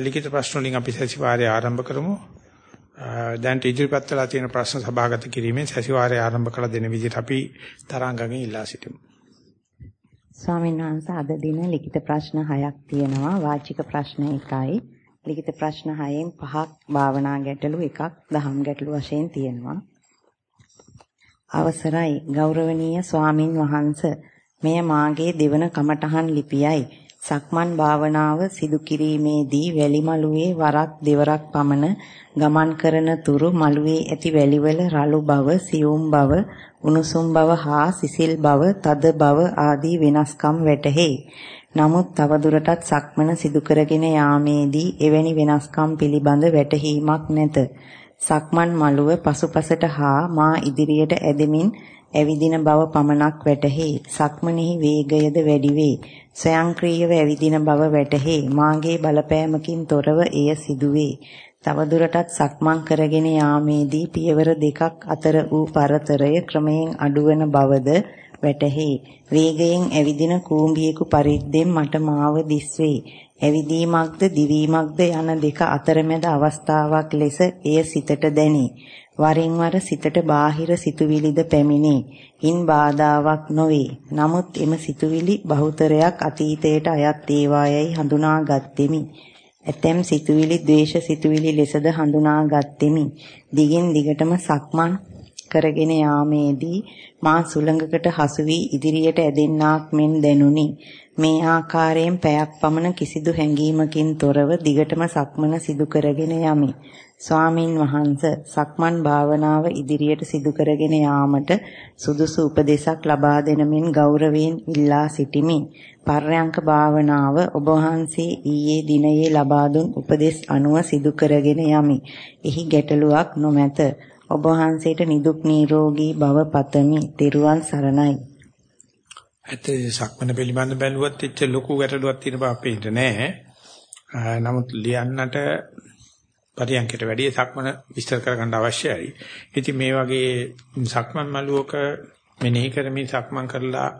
ලිඛිත ප්‍රශ්න වලින් අපි සැසිවාරය ආරම්භ කරමු. දැන් ඉදිරිපත් වෙලා තියෙන ප්‍රශ්න සභාගත කිරීමෙන් සැසිවාරය ආරම්භ කළ දෙන විදිහට අපි තරංගගෙන් ඉල්ලා සිටිමු. ස්වාමීන් වහන්සේ අද දින ලිඛිත ප්‍රශ්න 6ක් තියෙනවා. වාචික ප්‍රශ්න 1යි. ලිඛිත ප්‍රශ්න 6න් 5ක් භාවනා ගැටලු එකක් දහම් ගැටලු වශයෙන් තියෙනවා. අවසරයි ගෞරවනීය ස්වාමින් වහන්සේ මෙය මාගේ දෙවන කමඨහන් ලිපියයි. සක්මන් භාවනාව සිදු කිරීමේදී වැලිමලුවේ වරක් දෙවරක් පමණ ගමන් කරන තුරු මළුවේ ඇති වැලිවල රළු බව, සියුම් බව, උණුසුම් බව හා සිසිල් බව, තද බව ආදී වෙනස්කම් වැටහේ. නමුත් තවදුරටත් සක්මන සිදු කරගෙන යාමේදී එවැනි වෙනස්කම් පිළිබඳ වැටහීමක් නැත. සක්මන් මළුව පසුපසට හා මා ඉදිරියට ඇදෙමින් ඇවිදින බව පමණක් වැටහේ. සක්මනේහි වේගයද වැඩි වේ. ස්වයංක්‍රීයව ඇවිදින බව වැටහේ. මාගේ බලපෑමකින් තොරව එය සිදුවේ. තවදුරටත් සක්මන් කරගෙන යාමේදී පියවර දෙකක් අතර වූ පරතරය ක්‍රමයෙන් අඩුවන බවද වැටහේ. වේගයෙන් ඇවිදින කූඹියෙකු පරිද්දෙන් මට මාව දිස්වේ. ඇවිදීමක්ද දිවීමක්ද යන දෙක අතරමැද අවස්ථාවක් ලෙස එය සිතට දැනේ. වරින් වර සිතට බාහිර සිතුවිලිද පැමිණේ. ඉන් බාධාවක් නොවේ. නමුත් එම සිතුවිලි බහුතරයක් අතීතයට අයත් ඒවායයි හඳුනාගත්ෙමි. ඇතැම් සිතුවිලි ද්වේෂ සිතුවිලි ලෙසද හඳුනාගත්ෙමි. දිගින් දිගටම සක්මන් කරගෙන යාමේදී මා සුළඟකට හසු වී ඉදිරියට ඇදෙන්නාක් මෙන් දැනුනි. මේ ආකාරයෙන් පැයක් පමණ කිසිදු හැඟීමකින් තොරව දිගටම සක්මන සිදු කරගෙන යමි. ස්වාමින් වහන්ස සක්මන් භාවනාව ඉදිරියට සිදු කරගෙන යාමට සුදුසු උපදේශක් ලබා දෙනමින් ගෞරවයෙන් ඉල්ලා සිටිමි. පර්යංක භාවනාව ඔබ වහන්සේ ඊයේ දිනයේ ලබා දුන් උපදෙස් අනුව සිදු කරගෙන යමි. එහි ගැටලුවක් නොමැත. ඔබ වහන්සේට නිදුක් නිරෝගී භව පතමි. ත්වන් සරණයි. ඇත්තේ සක්මන පිළිබඳ බැලුවත් එච්ච ලොකු ගැටලුවක් තියෙන බව අපේට නෑ. නමුත් ලියන්නට පරියන්කට වැඩි සක්මන විස්තර කරගන්න අවශ්‍යයි. ඉතින් මේ වගේ සක්මන් මළුවක මෙනෙහි කරමින් සක්මන් කරලා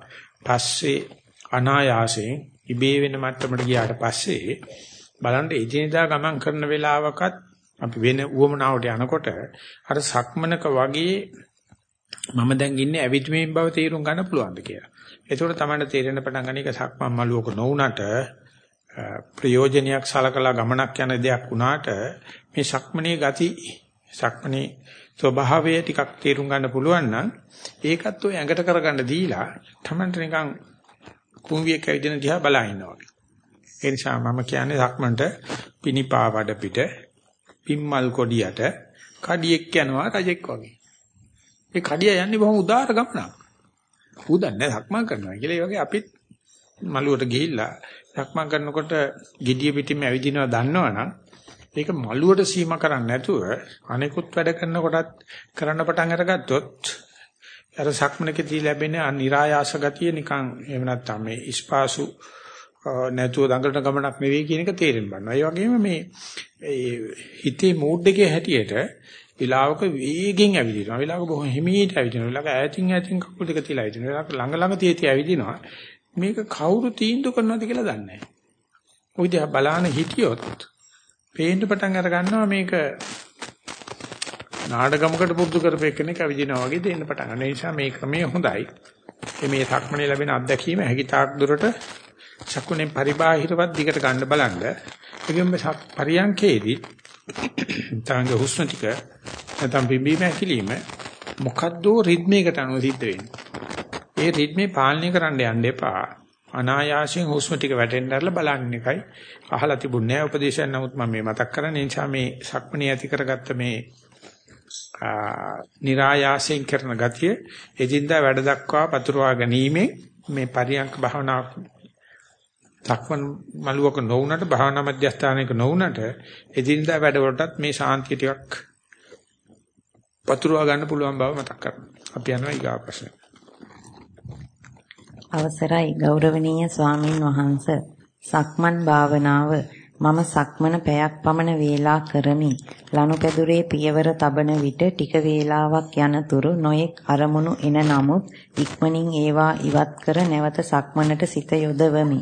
පස්සේ අනායාසයෙන් ඉබේ වෙන මට්ටමට ගියාට පස්සේ බලන්න එදිනෙදා ගමන් කරන වෙලාවකත් අපි වෙන උවමනාවට යනකොට අර සක්මනක වගේ මම දැන් ඉන්නේ ඇවිත්මේ බව තේරුම් ගන්න පුළුවන්ද කියලා. ඒකෝට තමයි තේරෙන පටන් ගන්න එක සක්මන් මළුවක නොවුනට ප්‍රයෝජනයක් සලකලා ගමනක් යන දෙයක් වුණාට මේ සක්මනේ ගති සක්මනේ ස්වභාවය ටිකක් තේරුම් ගන්න පුළුවන් නම් ඒකත් ඔය ඇඟට කරගන්න දීලා තමන්ට නිකන් කුඹියක් ඇවිදින දිහා බලා ඉන්නවා වගේ. ඒ නිසා මම කියන්නේ සක්මන්ට පිනිපා වඩ පිට පිම්මල් කොඩියට කඩියෙක් යනවා රජෙක් වගේ. ඒ කඩිය යන්නේ බොහොම උදාර ගමනක්. උදන්නේ සක්මන් කරනවා කියලා ඒ වගේ අපිත් මළුවට ගිහිල්ලා සක්මන් කරනකොට gediya පිටින්ම ඇවිදිනවා දන්නවනම් ඒක මළුවට සීමා කරන්නේ නැතුව අනෙකුත් වැඩ කරනකොටත් කරන්න පටන් අරගත්තොත් අර සක්මනකදී ලැබෙන අනිරායාස ගතිය නිකන් එහෙම නැත්නම් මේ ඉස්පාසු නැතුව දඟලන ගමනක් නෙවෙයි කියන එක තේරෙන්න ගන්නවා. ඒ වගේම මේ හිතේ මූඩ් එකේ හැටියට විලාවක වේගෙන් ඇවිදිනවා. විලාවක බොහොම හිමීට ඇවිදිනවා. විලාවක ඈතින් ඈතින් කකුල් දෙක තියලා ඇවිදිනවා. විලාවක ළඟ ළඟ තිය තිය ඇවිදිනවා. මේක කවුරු තීන්දුව කරනවද කියලා දන්නේ නැහැ. ඔය දිහා බලාන හිටියොත් පේන්න පටන් අර ගන්නවා මේක නාඩගමකට පුරුදු කරපෙන්නෙක් අවිදිනවා වගේ දෙන්න පටන් ගන්න. ඒ නිසා මේ ක්‍රමය හොඳයි. මේ සක්මනේ ලැබෙන අත්දැකීම හැකිතාක් දුරට චක්කුනේ පරිබාහිරවත් දිගට ගන්න බලන්න. ඒකෙම පරියන්කේදී තාංග හුස්ම ටික නැත්නම් බිම්බීම ඇකිලිම මොකද්ද රිද්මයකට අනුව සිද්ධ වෙන්නේ. ඒ රිද්මේ පාලනය කරන්න යන්න එපා. අනායාසයෙන් හුස්ම ටික වැටෙන්න ඇරලා බලන්න එකයි. අහලා තිබුණේ නැහැ උපදේශයක් නමුත් මම මේ මතක් කරන්නේ නිසා මේ සක්මණේ ඇති කරගත්ත මේ નિરાයාසයෙන් කරන ගතිය එදින්දා වැඩ දක්වා පතුරවා ගැනීමෙන් මේ පරියංක භාවනා සක්මන් මළුවක නොවුනට භාවනා මධ්‍යස්ථානයක නොවුනට එදින්දා වැඩවලටත් මේ ශාන්තිය ටිකක් පතුරවා ගන්න පුළුවන් බව මතක් කරගන්න. අපි යනවා ඊගා ප්‍රශ්නෙට. අවසරයි ගෞරවනීය ස්වාමින් වහන්ස සක්මන් භාවනාව මම සක්මන පැයක් පමණ වේලා කරමි ලනුපැදුරේ පියවර තබන විට ටික වේලාවක් යනතුරු නොයෙක් අරමුණු එන නමුත් ඉක්මනින් ඒවා ඉවත් කර නැවත සක්මනට සිත යොදවමි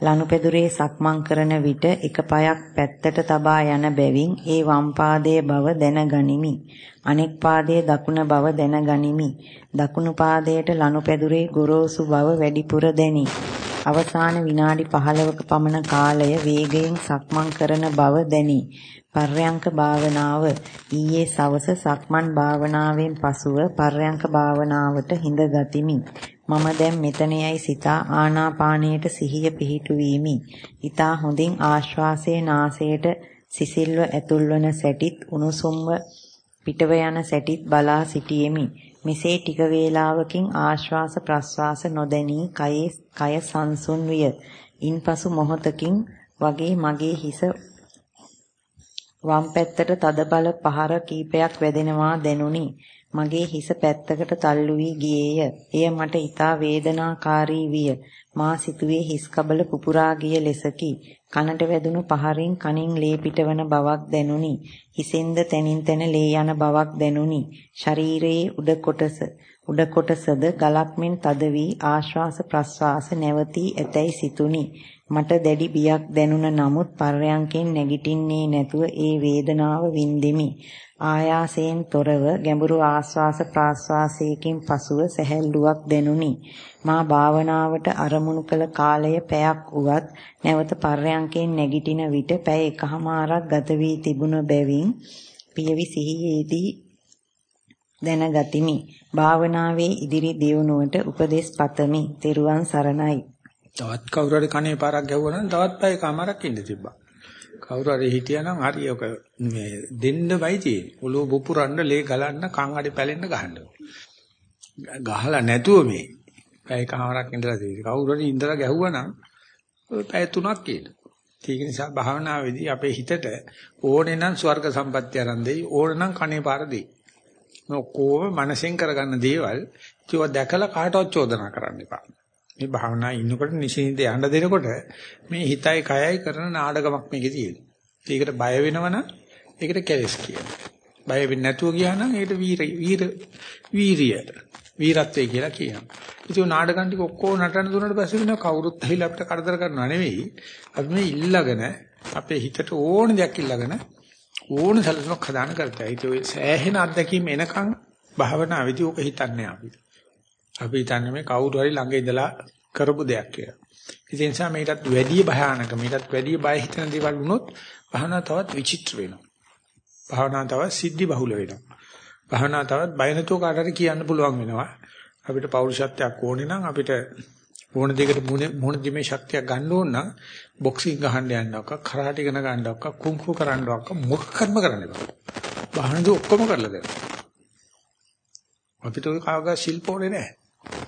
ලනුපෙදුරේ සක්මන් කරන විට එක පායක් පැත්තට තබා යන බැවින් ඒ වම් පාදයේ බව දැනගනිමි. අනෙක් පාදයේ දකුණ බව දැනගනිමි. දකුණු පාදයට ලනුපෙදුරේ ගොරෝසු බව වැඩිපුර දැනි. අවසාන විනාඩි 15ක පමණ කාලය වේගයෙන් සක්මන් කරන බව දැනි. පර්යංක භාවනාව ඊයේ සවස සක්මන් භාවනාවෙන් පසුව පර්යංක භාවනාවට හිඳ ගතිමි. මම දැන් මෙතනෙයි සිතා ආනාපානයට සිහිය පිහිටුවීමි. ඊතා හොඳින් ආශ්වාසයේ නාසයට සිසිල්ව ඇතුල්වන සැටිත් උණුසුම්ව පිටව යන සැටිත් බලා සිටියෙමි. මෙසේ ටික වේලාවකින් ආශ්වාස ප්‍රශ්වාස නොදැනී කයේ කය සංසුන් විය. ඉන්පසු මොහොතකින් වගේ මගේ හිස වම් පැත්තට තදබල පහර කීපයක් වැදෙනවා දැනුනි. මගේ හිස පැත්තකට තල්ලු වී ගියේය. එය මට ඊටා වේදනාකාරී විය. මා සිතුවේ හිස් කබල පුපුරා ගිය ලෙසකි. කනට වැදුණු පහරින් කනින් ලේ පිටවන බවක් දැනුනි. හිසෙන්ද තනින් තන ලේ යන බවක් දැනුනි. ශරීරයේ උඩ කොටස උඩ කොටසද ගලක් මෙන් තද වී ආශ්වාස ප්‍රශ්වාස නැවතී ඇතැයි සිතුනි. මට දැඩි බියක් දැනුණ නමුත් පර්යංකෙන් නැගිටින්නේ නැතුව ඒ වේදනාව වින්දෙමි. ආයාසයෙන් තොරව ගැඹුරු ආශ්වාස ප්‍රාශ්වාසයකින් පසුව සැහැල්ලුවක් දැනුනි. මා භාවනාවට අරමුණු කළ කාලය පැයක් වුවත් නැවත පර්යංකෙන් නැගිටින විට පැය එකහමාරක් ගත වී තිබුණ බැවින් පියවි සිහියේදී දැනගතිමි. භාවනාවේ ඉදිරි දියුණුවට උපදෙස් පතමි. තෙරුවන් සරණයි. තවත් කවුරු හරි කනේ පාරක් ගැහුවා නම් තවත් පැය කමාරක් ඉඳ තිබ්බා. කවුරු හරි හිටියානම් හරි ඔක මේ දෙන්නමයි තියෙන්නේ. ඔළුව පුපුරන්න, ලේ ගලන්න, කන් අඩි පැලෙන්න ගහන්න. ගහලා නැතුව මේ පැය කමාරක් ඉඳලා තියෙන්නේ. කවුරු හරි ඉඳලා ගැහුවා නම් ඔය පැය තුනක් කියන. ඒක නිසා භාවනාවේදී අපේ හිතට ඕනේ නම් ස්වර්ග සම්පත්තිය ආරම්භ දෙයි, ඕනේ නම් කනේ පාර දෙයි. මේ ඔක්කොම මනසෙන් කරගන්න දේවල් ඒවා දැකලා කාටවත් චෝදනා කරන්න එපා. මේ භාවනා ඉන්නකොට නිසින්ද යන්න දෙනකොට මේ හිතයි කයයි කරන නාඩගමක් මේකේ තියෙනවා. ඒකට බය වෙනවනම් ඒකට කැලස් කියනවා. බය වෙන්නේ නැතුව ගියා නම් ඒකට වීර වීර වීරිය වීරත්වය කියලා කියනවා. ඉතින් නාඩගම් ටික ඔක්කොම නටන දුන්නාට පස්සේ වෙන කවුරුත් ඇහිලා අපිට කරදර කරනවා නෙවෙයි. අපි මේ ඉල්ලගෙන අපේ හිතට ඕන දෙයක් ඉල්ලගෙන ඕන සැලසුමක් හදාන කරතයි. ඒක ඔය සෑහෙන අත්දැකීම් එනකන් භාවනාවේදී ඕක හිතන්නේ අපි. අපි හිතන්නේ මේ කවුරු හරි ළඟ ඉඳලා කරපු දෙයක් කියලා. ඒ නිසා මේකටත් වැඩි භයානක මේකටත් වැඩි බය හිතන දේවල් වුණොත් භාවනාව තවත් විචිත්‍ර වෙනවා. භාවනාව තවත් සිද්ධි බහුල වෙනවා. භාවනාව තවත් බය නැතුව කාටට කියන්න පුළුවන් වෙනවා. අපිට පෞරුෂත්වයක් ඕනේ නම් අපිට ඕන දෙයකට මොන දිමේ ශක්තියක් ගන්න ඕන නම් බොක්සිං ගහන්න යන්නවක කරාටි ඉගෙන ගන්නවක කුන්ෆු කරන්නවක මොකක්ම කරන්න බෑ. භාවනාව ඔක්කොම කරලා දෙනවා. අපිට ඔය කාගා ශිල්පෝනේ නැහැ.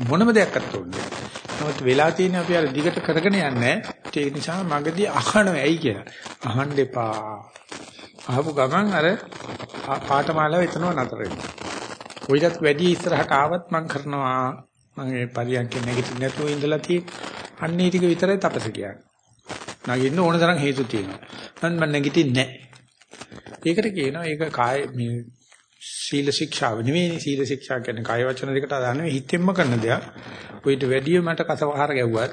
මොනම දෙයක්වත් ඕනේ නමුත් වෙලා තියෙන අපි අර දිගට කරගෙන යන්නේ ඒ නිසා මගදී අහනවා ඇයි කියලා. අහන්න එපා. අහපු ගමන් අර පාඨමාලාව එතනම නතර වෙනවා. කොයිදත් වැඩි ඉස්සරහට ආවත් මම කරනවා. මම ඒ පරියන්කේ නැගිටින්න නැතුව ඉඳලා තියෙන අන්නේ ටික විතරයි තපස කියන්නේ. නැගින්න ඕන තරම් හේතු තියෙනවා. මම නැගිටින්නේ නැහැ. ඒකට කියනවා ඒක කාය මේ සීල ශික්ෂාව නෙවෙයි සීල ශික්ෂා කියන්නේ කාය වචන දෙකට අදාළ නෙවෙයි හිතෙන්ම කරන දෙයක්. ඔයිට වැඩිය මට කසවහර ගැව්වත්,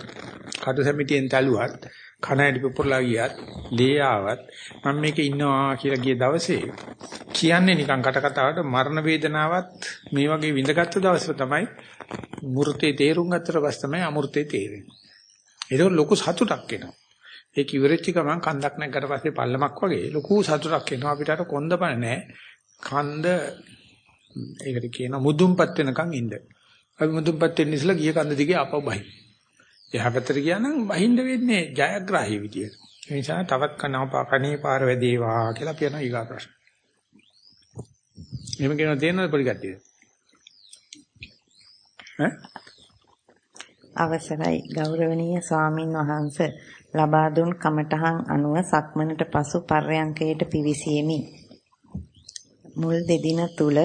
කටු සැමිටියෙන් තැළුවත්, කන ඇඩි පුපුරලා ගියත්, ලේ ආවත් මම මේකේ ඉන්නවා කියලා ගිය දවසේ කියන්නේ නිකන් කට කතාවට මරණ වේදනාවත් මේ වගේ විඳගත්තු දවසට තමයි මූර්තේ තේරුම් ගත්තට පස්සේ තමයි අමූර්තේ තේරෙන්නේ. ඒක ලොකු සතුටක් එනවා. ඒක ඉවරෙච්ච ගමන් කන්දක් නැගකට පස්සේ පල්ලමක් වගේ ලොකු සතුටක් එනවා අපිට අර කොන්දපණ නැහැ. කන්ද ඒකට කියනවා මුදුන්පත් වෙනකන් ඉන්න. අපි මුදුන්පත් වෙන්න ඉස්සලා ගිය කන්ද දිගේ ආපහු බහින්. එහා පැත්තට ගියා නම් බහින්න වෙන්නේ ජයග්‍රාහී විදියට. ඒ නිසා තවත් කනවා කණේ පාර වැදේවා කියලා අපි යනවා ඊගා ප්‍රශ්න. එහෙම කියනවා තේරෙනවද පරිගතිය? ඈ අවසරයි ගෞරවනීය ස්වාමින් වහන්සේ ලබා දුන් කමඨහන් අනුව සක්මනට පසු පර්යංකයට පිවිසීමේ මුල් දෙදින තුල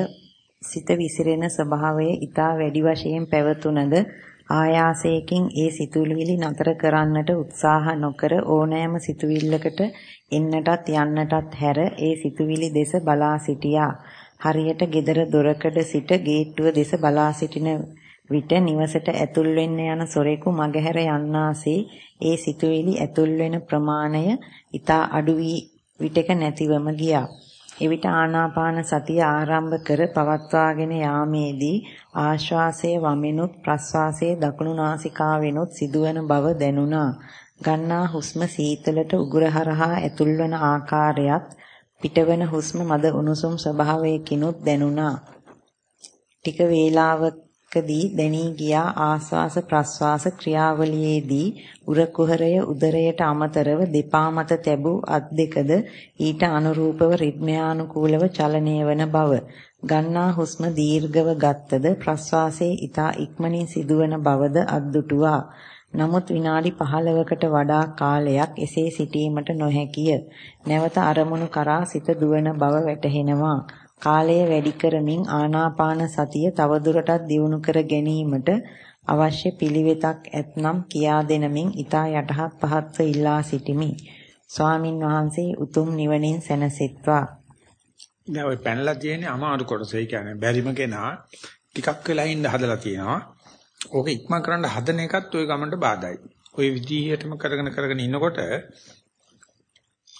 සිත විසිරෙන ස්වභාවය ඊටා වැඩි වශයෙන් පැවතුනද ආයාසයෙන් ඒ සිතුවිලි නතර කරන්නට උත්සාහ නොකර ඕනෑම සිතුවිල්ලකට එන්නටත් යන්නටත් හැර ඒ සිතුවිලි දෙස බලා සිටියා. හරියට gedara දොරකඩ සිට ගේට්ටුව දෙස බලා සිටින විට නිවසට ඇතුල් වෙන්න යන සොරෙකු මගහැර යන්නාසේ ඒ සිතුවිලි ඇතුල් වෙන ප්‍රමාණය ඊතා අඩු වී විටක නැතිවම ගියා. එවිට ආනාපාන සතිය ආරම්භ කර පවත්වාගෙන යාමේදී ආශ්වාසයේ වමිනුත් ප්‍රශ්වාසයේ දකුණු නාසිකාවෙනුත් සිදුවන බව දැනුණා. ගන්නා හුස්ම සීතලට උගුරහරහා ඇතුල්වන ආකාරයත් පිටවන හුස්ම මද උණුසුම් ස්වභාවයකිනුත් දැනුණා. ටික වේලාවකදී දැනී ගියා ආස්වාස ප්‍රස්වාස ක්‍රියාවලියේදී උර කුහරය උදරයට අමතරව දෙපා මත තැබූ අත් දෙකද ඊට අනුරූපව රිද්මයානුකූලව චලනය වන බව. ගන්නා හුස්ම දීර්ඝව ගත්තද ප්‍රස්වාසයේ ඊතා ඉක්මනින් සිදුවන බවද අද්දුටුවා. නමුත් විනාඩි 15කට වඩා කාලයක් එසේ සිටීමට නොහැකිය. නැවත අරමුණු කරා සිත දුවන බව වැටහෙනවා. කාලය වැඩි කරමින් ආනාපාන සතිය තවදුරටත් දියුණු කර ගැනීමට අවශ්‍ය පිළිවෙතක් ඇතනම් කියා දෙනමින් ඊතා යටහත් පහත්ව ඉල්ලා සිටිමි. ස්වාමින් වහන්සේ උතුම් නිවනින් සැනසෙත්වා. දැන් ඔය පැනලා තියෙන අමාරු කොටස ඒ කියන්නේ බැරිම කෙනා ටිකක් වෙලා ඉන්න හදලා තියෙනවා. ඕක ඉක්මන් කරන්න හදන එකත් ওই ගමන්ට බාධායි. ওই විදිහටම කරගෙන කරගෙන ඉන්නකොට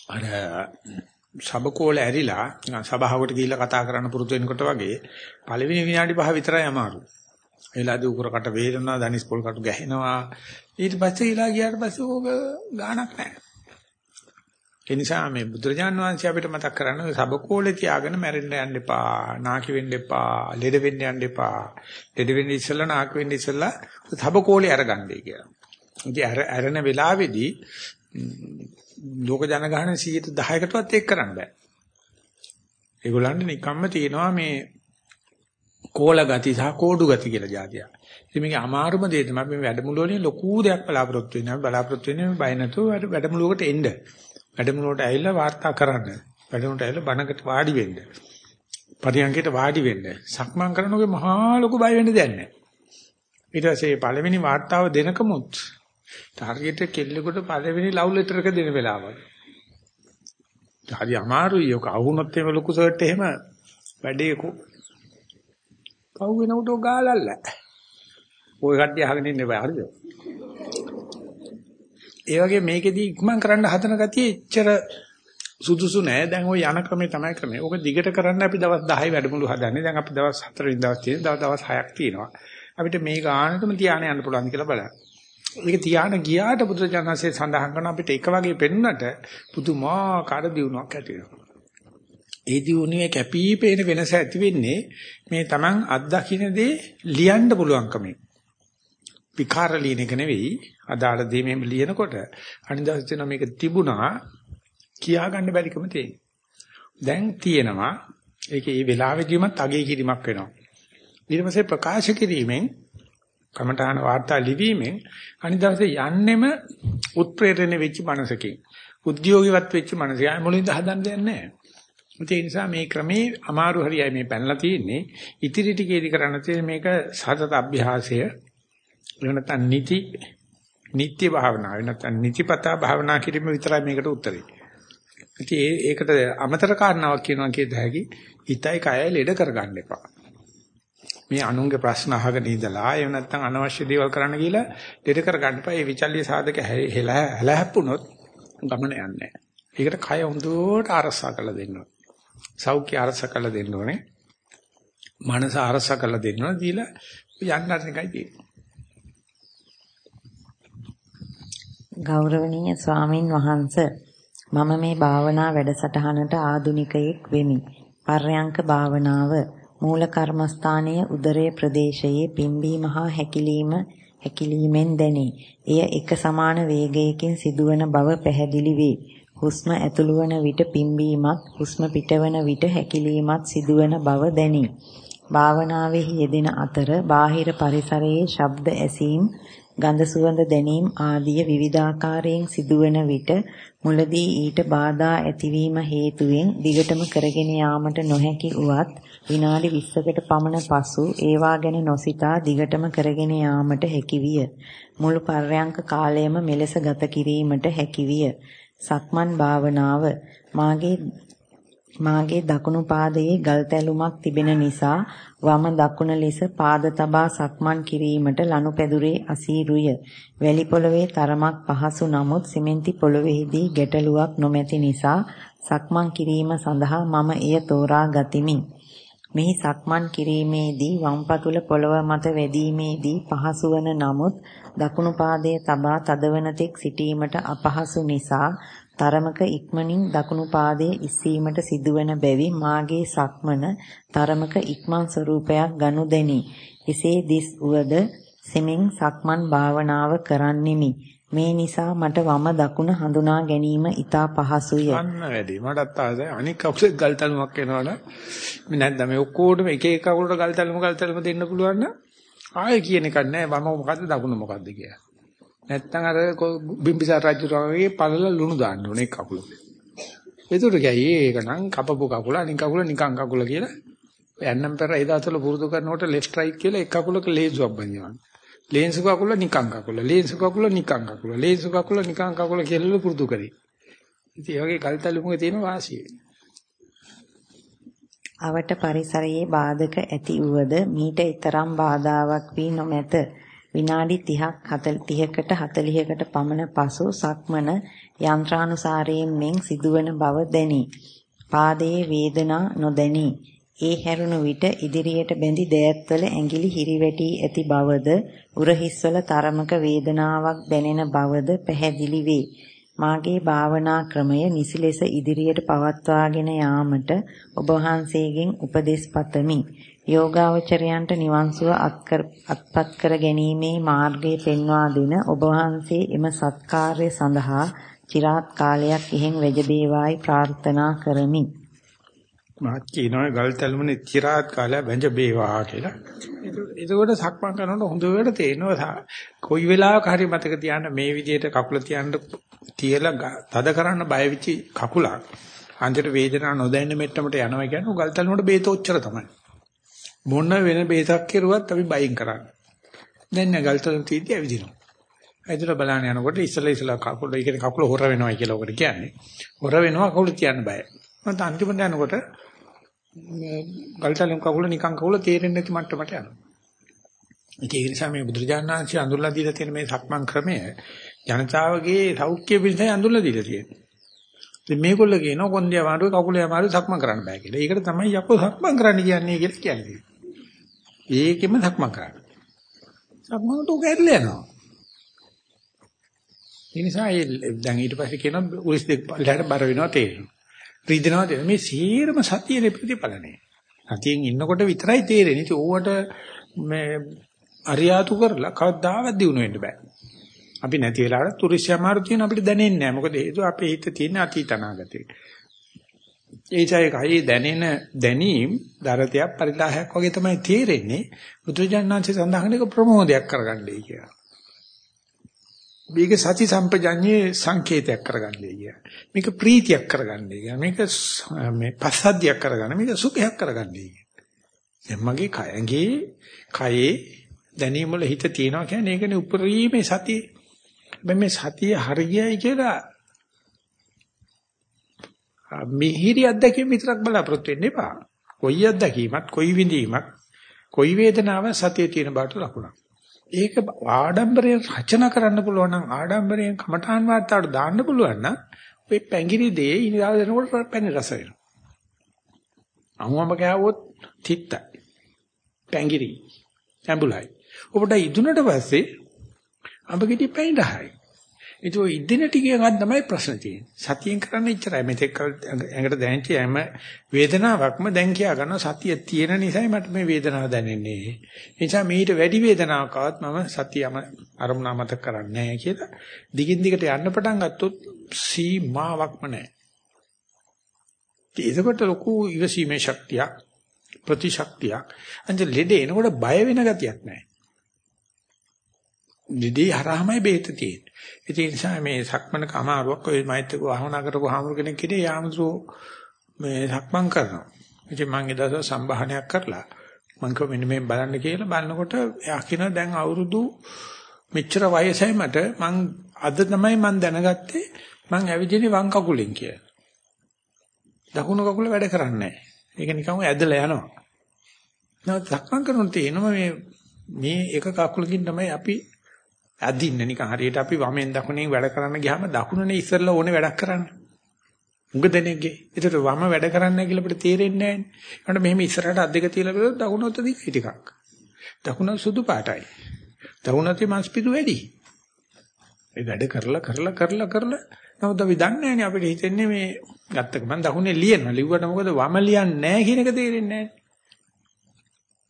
අර සබකෝල ඇරිලා සභාවකට ගිහිල්ලා කතා කරන්න පුරුදු වෙනකොට වගේ පළවෙනි විනාඩි පහ විතරයි අමාරු. එලාදී උකුරකට වේදනා, දනිස් පොල් කටු ගැහෙනවා. ඊට පස්සේ ඊලා ගියාට පස්සේ ඕක ගාණක් නැහැ. ඒ නිසා මේ බුදුරජාන් වහන්සේ අපිට මතක් කරන්නේ සබකෝලේ තියාගෙන මැරෙන්න යන්න එපා, නාකි වෙන්න එපා, ලෙඩ වෙන්න යන්න එපා. ලෙඩ වෙන්න ඉස්සෙල්ලා නාකි වෙන්න ඉස්සෙල්ලා සබකෝලේ අරගන්නයි කියලා. ඉතින් අරන වෙලාවේදී ලෝක ජනගහන 110කටවත් ඒක කරන්න බෑ. ඒගොල්ලන්ට නිකම්ම තියෙනවා මේ කෝල ගති සහ කෝඩු ගති කියලා જાතිය. ඉතින් මේකේ අමාරුම දේ තමයි මේ වැඩමුළු වලින් ලොකු දෙයක් බලාපොරොත්තු වෙනවා. බලාපොරොත්තු වෙන්නේ බය නැතුව වැඩමුළුවකට එන්න. වැඩමුළුවට ඇවිල්ලා වාර්තා කරන්න. වැඩමුළුවට ඇවිල්ලා බණකට වාඩි වෙන්න. පරියන්කයට වාඩි වෙන්න. සක්මන් කරනකොට මහා ලොකු බය වෙන්න දෙයක් නැහැ. ඊට පස්සේ පළවෙනි වාර්තාව දෙනකමුත් හරියට කෙල්ලෙකුට පළවෙනි ලව් ලෙටර් එක දෙන වෙලාවල්. හරි අමාරුයි. ඔක අහුනොත් එහෙම ලොකු සර්ට් එහෙම වැඩේ කො පව් වෙන උඩ ගාලල්ල. ඔය කට්ටිය අහගෙන ඉන්න බෑ හරිද? ඒ වගේ මේකෙදි ඉක්මන් කරන්න හදන ගතිය එච්චර සුදුසු නෑ. දැන් ওই යන ක්‍රමේ තමයි ක්‍රමේ. ඕක දිගට කරන්න අපි දවස් 10 වැඩමුළු හදන්නේ. දැන් අපි දවස් 4 වෙනි දවස් තියෙන දවස් 6ක් තියෙනවා. අපිට මේ ගානටම තියාගෙන යන්න පුළුවන් කියලා බලන්න. ඒක තියාන ගියාට බුදුරජාණන්සේ සඳහන් කරන අපිට එක වගේ පෙන්ුණට පුදුමාකාර දියුණුවක් ඇති වෙනවා. ඒ දියුණුවේ කැපිපේන වෙනස ඇති වෙන්නේ මේ Taman අත්දකින්න දේ ලියන්න පුළුවන්කමෙන්. විකාර ලියන එක නෙවෙයි අදාළ දේ මෙහෙම ලියනකොට අනිදාස් වෙන මේක තිබුණා කියා ගන්න බැරිකම තියෙනවා. දැන් තියෙනවා ඒකේ මේ වෙලාවෙදීමත් අගේ කිරීමක් වෙනවා. ඊට පස්සේ ප්‍රකාශ කිරීමෙන් කමඨාන වාර්තා ලිවීමෙන් අනිදාසේ යන්නෙම උත්ප්‍රේරණය වෙච්ච මනසකින් උද්‍යෝගිවත් වෙච්ච මනසයි මුලින්ද හදන්න දෙයක් නැහැ. ඒ නිසා මේ ක්‍රමේ අමාරු හරියයි මේ පැනලා තියෙන්නේ. ඉතිරි ටිකේදී කරන්න තියෙන්නේ මේක සතත අභ්‍යාසය. එහෙම නැත්නම් නිති නිත්‍ය භාවනාව. එහෙම නැත්නම් නිතිපතා භාවනා කිරීම විතරයි මේකට උත්තරේ. ඉතින් ඒකට අමතර කාරණාවක් කියනවා කියද හැකි හිතයි කයයි ලෙඩ කරගන්න එපා. මේ අනුන්ගේ ප්‍රශ්න අහගෙන ඉඳලා එහෙම නැත්නම් අනවශ්‍ය දේවල් කරන්න කියලා දෙඩ කර ගන්න එපා. මේ විචල්්‍ය සාධක හැලහැප්පුණොත් ගමන යන්නේ නැහැ. ඒකට කය හොඳට අරසා කරලා දෙන්න ඕනේ. සෞඛ්‍ය අරසා කරලා දෙන්න ඕනේ. මනස අරසා කරලා දෙන්න ඕනේ. දීලා යන්න හදන එකයි තියෙන්නේ. ගෞරවනීය ස්වාමින් වහන්සේ මම මේ භාවනා වැඩසටහනට ආදුනිකයෙක් වෙමි. පර්යංක භාවනාව මූල කර්මස්ථානයේ උදරයේ ප්‍රදේශයේ පිම්බීම හා හැකිලිම හැකිලීමෙන් දැනේ. එය එක සමාන වේගයකින් සිදුවන බව පැහැදිලි වේ. හුස්ම ඇතුළු වන විට පිම්බීමත් හුස්ම පිටවන විට හැකිලීමත් සිදුවන බව දැනේ. භාවනාවේ යෙදෙන අතර බාහිර පරිසරයේ ශබ්ද ඇසීම් ගඳ සුවඳ දැනීම ආදී විවිධාකාරයෙන් සිදුවන විට මුලදී ඊට බාධා ඇතිවීම හේතුවෙන් දිගටම කරගෙන යාමට නොහැකි උවත් විනාඩි 20කට පමණ පසු ඒවා ගැන නොසිතා දිගටම කරගෙන යාමට හැකිවිය. මුළු පර්යංක කාලයම මෙලෙස ගත කිරීමට හැකිවිය. සක්මන් භාවනාව මාගේ මාගේ දකුණු පාදයේ ගල් තැලුමක් තිබෙන නිසා වම දකුණ ලෙස පාද තබා සක්මන් කිරීමට ලනුපැදුරේ අසීරුය. වැලි පොළවේ තරමක් පහසු නමුත් සිමෙන්ති පොළවේදී ගැටලුවක් නොමැති නිසා සක්මන් කිරීම සඳහා මම එය තෝරා ගතිමි. මෙහි සක්මන් කිරීමේදී වම් පතුල පොළව මත වැදීමේදී පහසු වන නමුත් දකුණු පාදයේ තබා තදවන තෙක් සිටීමට අපහසු නිසා තරමක ඉක්මනින් දකුණු පාදයේ ඉස්සීමට සිදුවන බැවින් මාගේ සක්මන තරමක ඉක්මන් ස්වරූපයක් ගනු දෙනි. එසේ දිස් උවද සෙමින් සක්මන් භාවනාව කරන්නෙමි. මේ නිසා මට වම දකුණ හඳුනා ගැනීම ඉතා පහසුය. අන්න වැඩි. මටත් ආසයි. අනික කවුරුත් ගල් තලුමක් එනවනම් මේ නැත්නම් මේ ඔක්කොටම එක එක කවුරුට ගල් තලුම ගල් තලුම දෙන්න පුළුවන් නම් ආයෙ කියන එකක් නැහැ. වම මොකද්ද දකුණ මොකද්ද කියලා. නැත්තම් අර බිම්බිසාර රජුගේ පළල ලුණු දාන්න ඕනේ කකුල. ඒකට ගියේ ඒක නම් කපපු කකුල අනික කකුල නිකන් කකුල කියලා. යන්නම් පෙර ඒ දාතල පුරුදු කරනකොට left right කියලා එක කකුලක ලේන්සුවක් බඳිනවා. ලේන්සු කකුල නිකන් කකුල. ලේන්සු කකුල නිකන් කකුල. ලේන්සු කකුල නිකන් කකුල කියලා පුරුදු කරේ. ඉතින් ඒ වගේ කල්තලුමුගේ තියෙන වාසිය. අවට පරිසරයේ බාධක ඇති වුවද මීට ඊතරම් බාධාවක් වී නොමැත. විනාඩි 30ක් 30කට 40කට පමණ පසු සක්මන යන්ත්‍රානුසාරයෙන් මෙන් සිදුවන බව දැනේ. පාදයේ වේදනා නොදැනී. ඒ හැරුණු විට ඉදිරියට බැඳි දෑත්වල ඇඟිලි හිරිවැටි ඇති බවද උරහිස්වල තරමක වේදනාවක් දැනෙන බවද පැහැදිලි වේ. මාගේ භාවනා ක්‍රමය නිසි ලෙස ඉදිරියට පවත්වාගෙන යාමට ඔබ වහන්සේගෙන් උපදෙස් පතමි. යෝගාවචරයන්ට නිවන් සුව අත්පත් කර ගැනීමේ මාර්ගය පෙන්වා දෙන ඔබ වහන්සේ එම සත්කාර්ය සඳහා চিරාත් කාලයක් ඉහෙන් වැජබේවායි ප්‍රාර්ථනා කරමි. මාත් කියනවා ගල් තැලුමනේ চিරාත් කාලයක් වැජබේවා කියලා. එතකොට සක්මන් කරනකොට හොඳට තේරෙනවා කොයි වෙලාවක හරි මතක තියාගන්න මේ විදිහට කකුල තියන්න තියලා තද කරන්න බය වෙච්ච කකුලක් අන්තිමට වේදනාවක් නොදැනෙන මෙට්ටමට යනවා කියන්නේ ගල් තැලුමට බේත ඔච්චර තමයි. මොන වෙන බේසක් කෙරුවත් අපි බයින් කරන්නේ. දැන් නගල්තන තීටි ඇවිදිනවා. ඇදලා බලන්න යනකොට ඉස්සලා ඉස්සලා කකුල ඒ කියන්නේ කකුල හොර වෙනවා කියලා ඔකට කියන්නේ. හොර වෙනවා කකුල තියන්න බෑ. මම අන්තිමට යනකොට ගල්තලම් කකුල නිකන් කකුල තේරෙන්නේ නැති මට්ටමට යනවා. ඒක නිසා මේ බුදුරජාණන් වහන්සේ අඳුරලා දීලා තියෙන මේ සක්මන් ක්‍රමය ජනතාවගේ සෞඛ්‍ය පිණිසයි අඳුරලා දීලා තියෙන්නේ. ඉතින් මේගොල්ලෝ කියනවා කොන්දේ අමාරුයි කකුලේ අමාරුයි සක්මන් කරන්න බෑ කියලා. ඒකට තමයි යකෝ සක්මන් කරන්න කියන්නේ කියලා කියන්නේ. ඒකෙම සක්මන් කරන්න. සක්මන්ට උග ඇරලා යනවා. ඒ නිසා ඒ දැන් ඊට පස්සේ කියනවා උරිස් දෙක පල්ලයට බර වෙනවා තේරෙනවා. රිදෙනවා තේරෙනවා. මේ සීරම සතියේ ප්‍රතිඵලනේ. සතියෙන් ඉන්නකොට විතරයි තේරෙන්නේ. ඉතින් ඕවට මේ අරියාතු කරලා කවදාවත් දිනු වෙන්න බෑ. අපි නැති වෙලාවට තුරිස්යා මාරු තියෙන අපිට දැනෙන්නේ නැහැ. මොකද හේතුව අපේ හිත තියෙන අතීත අනාගතේ. ඒචයි කයි දැනෙන දැනීම් දරතයක් පරිලාහයක් වගේ තමයි තේරෙන්නේ බුදුජානනාංශය සඳහන් එක ප්‍රමෝදයක් කරගන්නයි කියලා. මේක සති සම්පජඤ්ඤේ සංකේතයක් කරගන්නයි කියලා. මේක ප්‍රීතියක් කරගන්නයි කියලා. මේක මේ පස්සද්ධියක් කරගන්න මේක සුඛයක් කරගන්නයි කියලා. දැන් මගේ කයගේ කයේ දැනීම වල හිත තියනවා කියන්නේ ඒකනේ උපරිමේ සතිය. මේ සතිය හරියයි කියලා මිහිරි අත්දැකීම් විතරක් බලාපොරොත්තු වෙන්න එපා. කොයි අත්දැකීමත්, කොයි විඳීමක්, කොයි වේදනාවක් සතියේ තියෙන බාට ලකුණක්. ඒක ආඩම්බරයෙන් රචනා කරන්න පුළුවන් නම් ආඩම්බරයෙන් කමඨාන් වාර්තාවට දාන්න පුළුවන් නම් ඔය පැංගිරි දේ ඉනිදා දෙනකොට පැණි රස වෙනවා. අමුමම කෑවොත් තිත්තයි. පැංගිරි. ඇඹුලයි. ඔබට ඉදුණට පස්සේ අඹ ගෙඩි පැණි රහයි. ඒක ඔය ඉදින ටිකෙන් තමයි ප්‍රශ්න තියෙන්නේ. සතියෙන් කරන්නේ ඉච්චරයි. මෙතෙක් ඇඟට දැනෙච්ච හැම වේදනාවක්ම දැන් කියා ගන්න සතිය තියෙන නිසායි මට මේ වේදනාව දැනෙන්නේ. ඒ නිසා මීට වැඩි වේදනාවක් ආවත් මම සතියම අරමුණ අමතක කරන්නේ නැහැ කියලා දිගින් දිගට යන්න පටන් ගත්තොත් සීමාවක්ම නැහැ. ඒකකට ලොකු ඉවසීමේ ශක්තියක් ප්‍රතිශක්තියක් අන්ත ලෙඩ එනකොට බය වෙන ගතියක් නැහැ. නිදී හරහමයි බේත තියෙන්නේ. ඒ නිසා මේ සක්මනක අමාරුවක් ඔය මෛත්‍රික වහවනා කරපු හාමුදුර කෙනෙක් කියේ යාමතුරු මේ සක්මන් කරනවා. ඉතින් මම ඒ දවස් සම්භාහනයක් කරලා මම කිව්වා මෙන්න මේ බලන්න කියලා බලනකොට එයා කියනවා දැන් අවුරුදු මෙච්චර වයසයි මට මං අද තමයි මං දැනගත්තේ මං ඇවිදින්නේ වම් කකුලෙන් කියලා. දකුණු කකුල වැඩ කරන්නේ නැහැ. ඒක නිකන් ඇදලා යනවා. නමුත් සක්මන් කරනකොට තේනවා මේ මේ එක කකුලකින් තමයි අපි අදින්න නිකන් හරියට අපි වමෙන් දකුණෙන් වැඩ කරන්න ගියාම දකුණනේ ඉස්සෙල්ලා ඕනේ වැඩක් කරන්න. මුග දෙනෙක්ගේ. ඒතර වම වැඩ කරන්නේ නැහැ කියලා අපිට තේරෙන්නේ නැහැ. ඒකට මෙහෙම ඉස්සරහට අත් දෙක තියලා බලද්දී දකුණත් දිගයි ටිකක්. දකුණ සුදු පාටයි. දකුණතේ මාස්පිඩු වැඩි. ඒ වැඩ කරලා කරලා කරලා කරලා නමුත් අපි දන්නේ නැහැ අපිට හිතෙන්නේ මේ ගත්ත ගමන් දකුණේ ලියනවා. ලිව්වට මොකද වම ලියන්නේ නැහැ කියන එක තේරෙන්නේ නැහැ.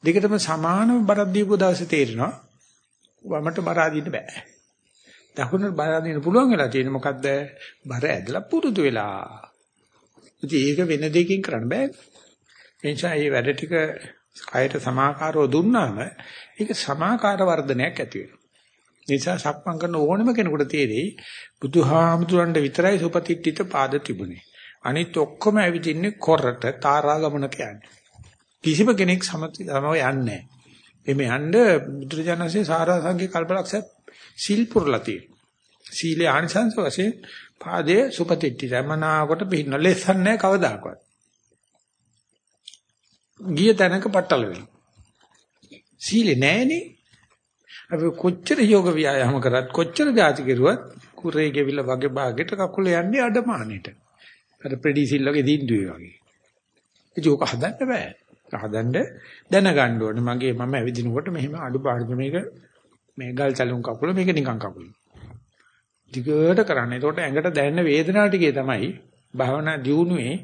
දෙකටම සමානව බරක් දීපු දවසේ තේරෙනවා. වමට බර අදින්න බෑ. දකුණට බර අදින්න පුළුවන් වෙලා තියෙන්නේ මොකද්ද? බර ඇදලා පුරුදු වෙලා. ඉතින් ඒක වෙන දෙයකින් කරන්න බෑ. එනිසා මේ වැඩ ටික කයට සමාකාරව දුන්නාම ඒක සමාකාර වර්ධනයක් ඇති වෙනවා. නිසා සක්මන් කරන ඕනම කෙනෙකුට තේරෙයි බුදුහාමුදුරන්ට විතරයි සුපතිට්ඨිත පාද තිබුණේ. අනිත් ඔක්කොම ඇවිදින්නේ කොරට තාරා ගමනක යන්නේ. කිසිම කෙනෙක් සමති සමව යන්නේ නැහැ. එමෙ යන්න බුදුරජාණන්සේ සාරාංශික කල්පලක්ෂ සීල් පුරලා තියෙනවා. සීලේ ආනිසංස වශයෙන් පාදයේ සුපතිට්ටි රමනාවකට පින්න ලෙසන් නැහැ කවදාකවත්. ගිය තැනක පట్టල වෙනවා. සීලේ නැහනේ. අපි කොච්චර යෝග ව්‍යායාම කරත් කොච්චර ධාති කෙරුවත් කුරේ ගෙවිලා වගේ භාගෙට කකුල යන්නේ අඩමානෙට. අර ප්‍රෙඩිසිල් වගේ දින්දුවේ වගේ. ඒක හදන්න බෑ. හදන්න දැනගන්න ඕනේ. මගේ මම ඇවිදිනකොට මෙහෙම අඩුපාඩු මේක මේ ගල් තලුන් කකුල මේක නිකන් කකුල. දිගට කරන්න. එතකොට ඇඟට දැනෙන වේදනාව ටිකේ තමයි භාවනා දියුණුවේ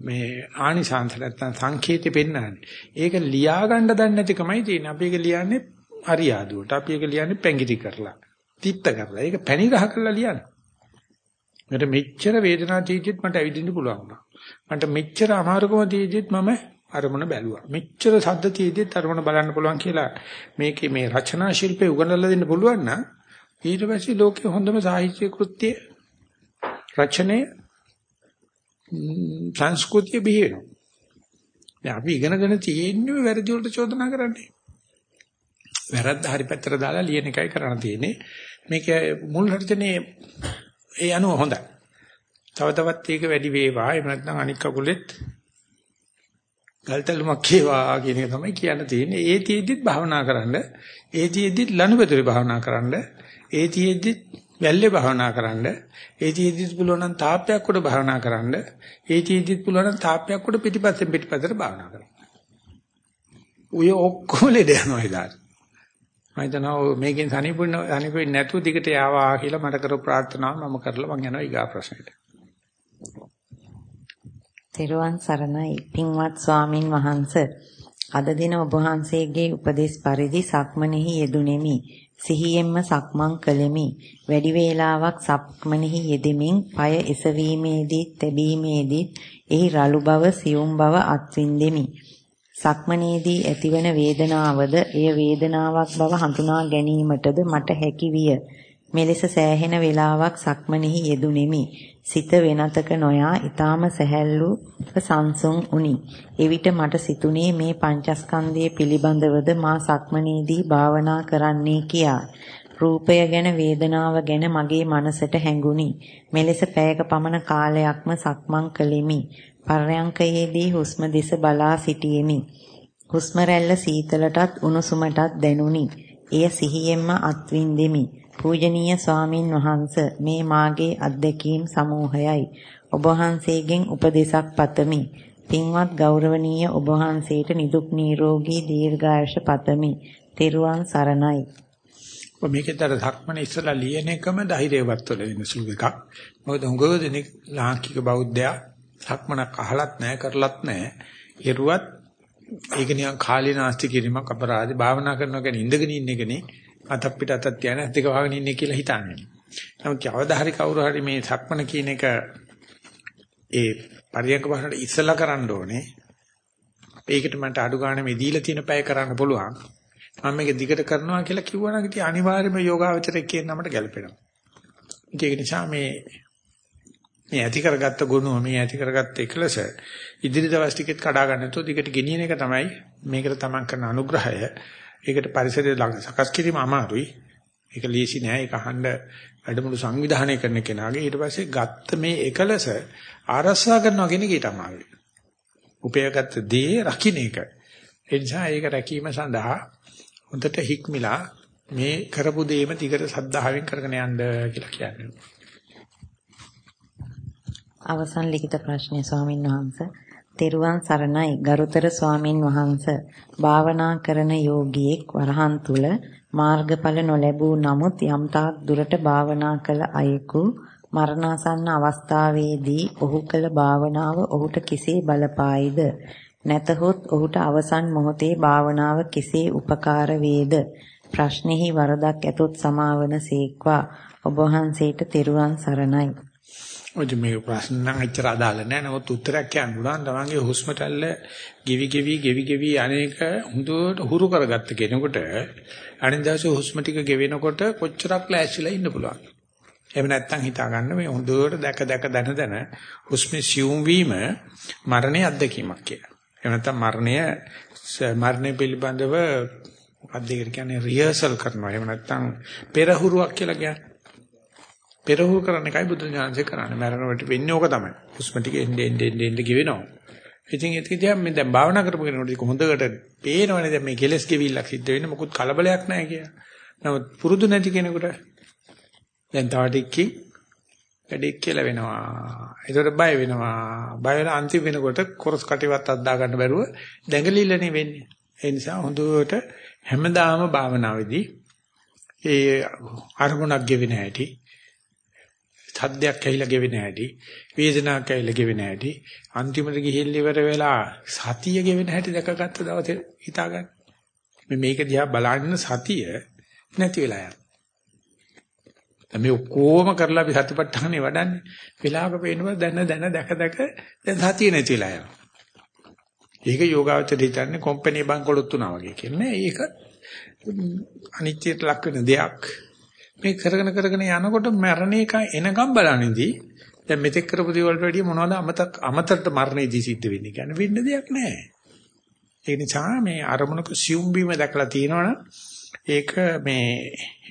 මේ ආනිසංස නැත්තම් සංකේතෙ පෙන්වන්නේ. ඒක ලියා ගන්න දන්නේ නැතිකමයි තියෙන්නේ. අපි ඒක ලියන්නේ හරියාදුවට. අපි ඒක ලියන්නේ පැංගිටි කරලා. තිත්ත කරලා. ඒක පැණි ගහ කරලා ලියන්නේ. මට මෙච්චර වේදනාවක් තියෙද්දිත් මට ඇවිදින්න පුළුවන් වුණා. මට මෙච්චර අමාරුකම තියෙද්දිත් මම අරමුණ බැලුවා. මෙච්චර සද්ද තියෙද්දිත් අරමුණ බලන්න පුළුවන් කියලා මේකේ මේ රචනා ශිල්පේ උගන්වලා දෙන්න පුළුවන් නම් ඊට පස්සේ ලෝකේ හොඳම සාහිත්‍ය කෘත්‍ය රචනයේ සංස්කෘතිය බිහි වෙනවා. දැන් අපි ඉගෙනගෙන තියෙන්නේ වැරදි වලට චෝදනා කරන්නේ. වැරද්ද හරි පැත්තට දාලා ලියන එකයි කරන්න තියෙන්නේ. මේක මුල් රචනයේ ඒ අනුව හොඳයි. තව තවත් ඒක වැඩි වේවා. එහෙම නැත්නම් අනික් කකුලෙත් ගල්තලුමක් වේවා කියන එක තමයි කියන්න තියෙන්නේ. ඒ තියෙද්දිත් භාවනා කරන්න, ඒ තියෙද්දිත් ලනුපෙතරේ භාවනා කරන්න, ඒ තියෙද්දිත් වැල්ලේ භාවනා කරන්න, ඒ තියෙද්දිත් පුළුවන් නම් තාප්පයක් උඩ භාවනා කරන්න, ඒ තියෙද්දිත් පුළුවන් නම් තාප්පයක් උඩ පිටිපස්සෙන් පිටිපස්සට භාවනා කරන්න. ඔය ඔක්කොම ලෙඩ යනවා ඉදාට. මම හිතනවා මේකෙන් සනීපුන්න සනීපෙන්නේ නැතුව දිගට යාවා කියලා මට කරපු ප්‍රාර්ථනාව මම කරලා මම යනවා ඊගා ප්‍රශ්නෙට. තෙරුවන් සරණයි පින්වත් ස්වාමින් වහන්ස අද දින ඔබ වහන්සේගේ උපදේශ පරිදි සක්මනෙහි යෙදුණෙමි සිහියෙන්ම සක්මන් කළෙමි වැඩි වේලාවක් සක්මනෙහි යෙදෙමින් পায় එසවීමේදී තැබීමේදී එහි රළු බව සියුම් බව අත්විඳෙමි සක්මනේදී ඇතිවන වේදනාවද එය වේදනාවක් බව හඳුනා ගැනීමටද මට හැකි විය. මෙලෙස සෑහෙන වේලාවක් සක්මනෙහි යෙදුණෙමි. සිත වෙනතක නොයා ඊටාම සැහැල්ලු සංසුන් උනි. එවිට මට සිතුනේ මේ පංචස්කන්ධය පිළිබඳවද මා සක්මනේදී භාවනා කරන්නේ කියා. රූපය ගැන වේදනාව ගැන මගේ මනසට හැඟුණි. මෙලෙස පැයක පමණ කාලයක්ම සක්මන් කළෙමි. පර්යංකයේදී හුස්ම දෙස බලා සිටියෙමි. හුස්ම රැල්ල සීතලටත් උණුසුමටත් දැනුනි. එය සිහියෙන්ම අත්විඳෙමි. පූජනීය ස්වාමින් වහන්ස මේ මාගේ අත්දැකීම් සමූහයයි. ඔබ වහන්සේගෙන් උපදේශක් පතමි. පින්වත් ගෞරවනීය ඔබ වහන්සේට නිදුක් නිරෝගී දීර්ඝායුෂ පතමි. තෙරුවන් සරණයි. මේකේතර ධක්මන ඉස්සලා ලියන එකම ධෛර්යවත් වල වෙන සුළු එකක්. මොකද හුඟව දෙනෙක් ලාංකික බෞද්ධයා සක්මනක් අහලත් නැහැ කරලත් නැහැ. එරුවත් ඒක නිකන් කාලේ නාස්ති කිරීමක් අපරාධේ භාවනා කරනවා කියන්නේ ඉඳගෙන ඉන්න එකනේ. අතක් පිට අතක් තියන දෙක වහගෙන ඉන්නේ කියලා හිතන්නේ. නමුත් කවදා හරි කවුරු හරි මේ සක්මන කියන එක ඒ පරියන්ක භාවනට ඉස්සලා කරන්න ඕනේ. ඒකට මට අඩු ගන්න මේ දීලා තියෙන පැය කරන්න පුළුවන්. මම මේක දිගට කරනවා කියලා කිව්වනම් ඉතින් අනිවාර්යයෙන්ම යෝගාවචරයේ කියන නමට ගැලපෙනවා. ඒක නිසා මේ මේ ඇති කරගත්ත ගුණ මේ ඇති කරගත්ත එකලස ඉදිරි දවස් ටිකෙත් කඩා ගන්න නැතුව දිගට ගෙනියන එක තමයි මේකට තමන් කරන අනුග්‍රහය. ඒකට පරිසරය සකස් කිරීම අමාරුයි. ඒක ලීසි නෑ. ඒක අහන්න වැඩමුළු සංවිධානය කරන කෙනාගේ ඊට පස්සේ ගත්ත මේ එකලස ආරස්සා කරනවා කියන එක ඊට අමාරුයි. උපයගත් දේ රකින්න එක. ඒ නිසා ඒක රැකීම සඳහා හොඳට හික්මිලා මේ කරපු දේම ටිකට සද්ධාවෙන් කරගෙන යන්න කියලා කියන්නේ. අවසන් ලිඛිත ප්‍රශ්නය ස්වාමින් වහන්සේ තෙරුවන් සරණයි. ගරුතර ස්වාමින් වහන්ස භාවනා කරන යෝගියෙක් වරහන් තුල මාර්ගඵල නොලැබූ නමුත් යම්තාක් දුරට භාවනා කළ අයෙකු මරණාසන්න අවස්ථාවේදී ඔහු කළ භාවනාව ඔහුට කෙසේ බලපායිද? නැතහොත් ඔහුට අවසන් මොහොතේ භාවනාව කෙසේ උපකාර වේද? ප්‍රශ්නෙහි වරදක් ඇතොත් සමාවන සීක්වා. ඔබ වහන්සේට තෙරුවන් සරණයි. ඔය මේ ප්‍රශ්න නම් එච්චර අදාළ නැහැ. නමුත් උත්තරයක් කියන්න පුළුවන්. තමන්ගේ හුස්ම රැල්ල ගෙවි ගෙවි ගෙවි ගෙවි අනේක හුදුට හුරු කරගත්ත කෙනෙකුට අනිත් දවසේ හුස්ම ටික ගෙවෙනකොට කොච්චරක් ලෑස්තිලා ඉන්න පුළුවන්. එහෙම නැත්නම් හිතා ගන්න මේ හොඳට දැක දැක දන දන හුස්මේ සියුම් වීම මරණයේ අත්දැකීමක් කියලා. එහෙම නැත්නම් මරණය මරණය පිළිබඳව මොකක්ද කියන්නේ රිහර්සල් කරනවා. එහෙම නැත්නම් පෙරහුරුවක් කියලා කියන්නේ. පෙරහුරු කරන එකයි බුදු ඥානසේ කරන්නේ. මරණයට වෙන්නේ ඕක තමයි. හුස්ම ටික එන්නේ එන්නේ එන්නේ ගෙවෙනවා. ඉතින් ඒක දිහා මම දැන් භාවනා කරපු කෙනෙකුට ඒක හොඳට පේනවනේ දැන් මේ කෙලස් ගෙවිල්ලක් සිද්ධ වෙන්නේ මොකුත් කලබලයක් නැහැ කියලා. නමුත් පුරුදු නැති කෙනෙකුට දැන් තව ටිකකින් වැඩේ කියලා වෙනවා. ඒකට බය වෙනවා. බය වෙලා අන්තිම වෙනකොට කොරස් කටිවත් අද්දා ගන්න බැරුව දැඟලිල්ලනේ වෙන්නේ. ඒ නිසා හොඳට හැමදාම භාවනාවේදී ඒ අරමුණක් ගෙවෙන හැටි සද්දයක් ඇහිලා ගෙවෙන හැටි, වේදනාවක් ඇහිලා ගෙවෙන හැටි, අන්තිමට ගිහිල්ලා ඉවර වෙලා සතිය ගෙවෙන හැටි දැකගත්ත දවසේ හිතා ගන්න. මේ මේක දිහා බලන්න සතිය නැති වෙලා යනවා. මේ ඔක්කොම කරලා අපි සතිපට්ඨානේ වඩන්නේ. වෙලාවක පේනවා දැන දැන දැක දැක දැන් සතිය නැතිලා යනවා. ඒක යෝගාවචර හිතන්නේ කොම්පැනි බංකොලොත් තුනා වගේ කියන්නේ. ඒක අනිත්‍යයට ලක් වෙන දෙයක්. මේ කරගෙන කරගෙන යනකොට මරණ එක එනකම් බලන්නේදී දැන් මෙතෙක් කරපු දේවල්ට වැඩිය මොනවද අමතක අමතරට මරණයේදී සිද්ධ වෙන්නේ කියන්නේ වෙන්න දෙයක් නැහැ. ඒ නිසා මේ අරමුණක සියුම් බීම දැකලා තියෙනවනම් ඒක මේ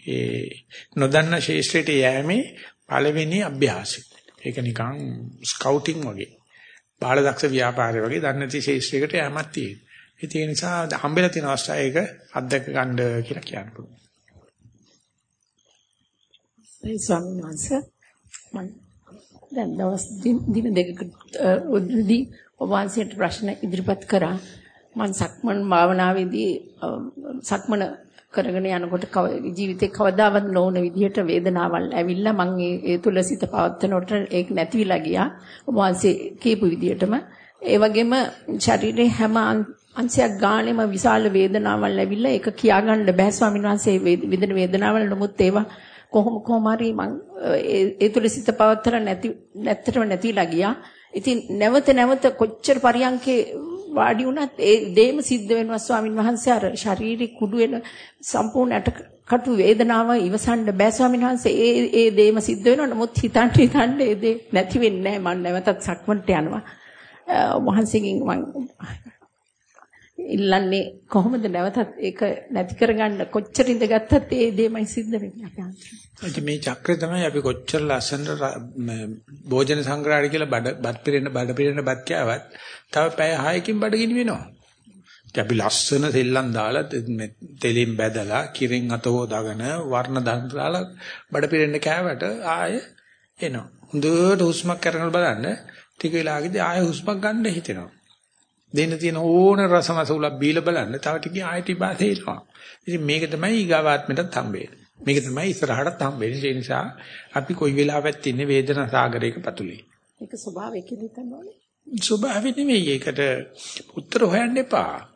ඒ නොදන්න ශේෂ්ත්‍රයට යෑමේ පළවෙනි අභ්‍යාසය. ඒක නිකන් ස්කවුටින් වගේ. බාලදක්ෂ ව්‍යාපාරය වගේ දන්නේ නැති ශේෂ්ත්‍රයකට යෑමක් තියෙනවා. ඒ නිසා හම්බෙලා තියෙන අවස්ථාව ඒක අත්දැක ගන්න කියලා කියන්න පුළුවන්. ඒ ස්වාමීන් වහන්සේ මම දැන් දවස් දින දෙකකදී ඔබ වහන්සේට ප්‍රශ්න ඉදිරිපත් කරා. මම සක්මන් භාවනාවේදී සක්මන කරගෙන යනකොට ජීවිතේ කවදාවත් නොවන විදිහට වේදනාවල් ඇවිල්ලා මම ඒ තුල සිත පවත්වනකොට ඒක නැතිවිලා ගියා. ඔබ වහන්සේ කියපු විදිහටම. ඒ වගේම ශරීරේ හැම අංශයක් ගානෙම විශාල වේදනාවල් ඇවිල්ලා ඒක කියාගන්න බෑ ස්වාමීන් වහන්සේ. විඳින වේදනාවල් නමුත් ඒවා කොහොම කොහොම හරි මං ඒ තුල සිත පවත්තර නැති නැත්තටම නැතිලා ගියා. ඉතින් නැවත නැවත කොච්චර පරියන්කේ වාඩි වුණත් ඒ දෙයම සිද්ධ වෙනවා ස්වාමින් වහන්සේ. අර ශාරීරික කුඩු වෙන සම්පූර්ණ අටකටු වේදනාව ඉවසන්න බෑ ස්වාමින් වහන්සේ. ඒ ඒ දෙයම සිද්ධ වෙනවා. නමුත් හිතන්න හිතන්න ඒ දේ නැති වෙන්නේ නැහැ. මම නැවතත් සක්මන්ට යනවා. වහන්සේගෙන් මම ඉල්ලන්නේ කොහොමද නැවතත් ඒක නැති කරගන්න කොච්චර ඉඳගත්තත් ඒ දෙමයි සිද්ධ වෙන්නේ අපේ මේ චක්‍රය තමයි අපි කොච්චර ලස්සනට භෝජන සංග්‍රහය කියලා බඩ බත් පිරෙන්න බඩ පිරෙන්න බත් කෑවත් තව පැය 6කින් බඩගිනි වෙනවා. අපි ලස්සන සෙල්ලම් දාලා තෙලින් බැදලා කිරින් අත හොදාගෙන වර්ණ දාලා බඩ පිරෙන්න කෑවට ආය එනවා. හොඳට හුස්මක් කරගෙන බලන්න ටික වෙලාවකදී ආය හුස්මක් ගන්න හිතෙනවා. දෙන්න තියෙන ඕන රසමස උලක් බීලා බලන්න තව ටිකේ ආයෙත් ඉබාසේ එනවා. ඉතින් මේක තමයි ඊගාවාත්මයටත් හම්බෙන්නේ. මේක තමයි ඉස්සරහටත් හම්බෙන්නේ. ඒ නිසා අපි කොයි වෙලාවෙත් ඉන්නේ වේදනා සාගරයක පතුලේ. ඒක ස්වභාවය කියලා හිතනවනේ. ස්වභාවය නෙමෙයි. ඒකට උත්තර හොයන්න එපා.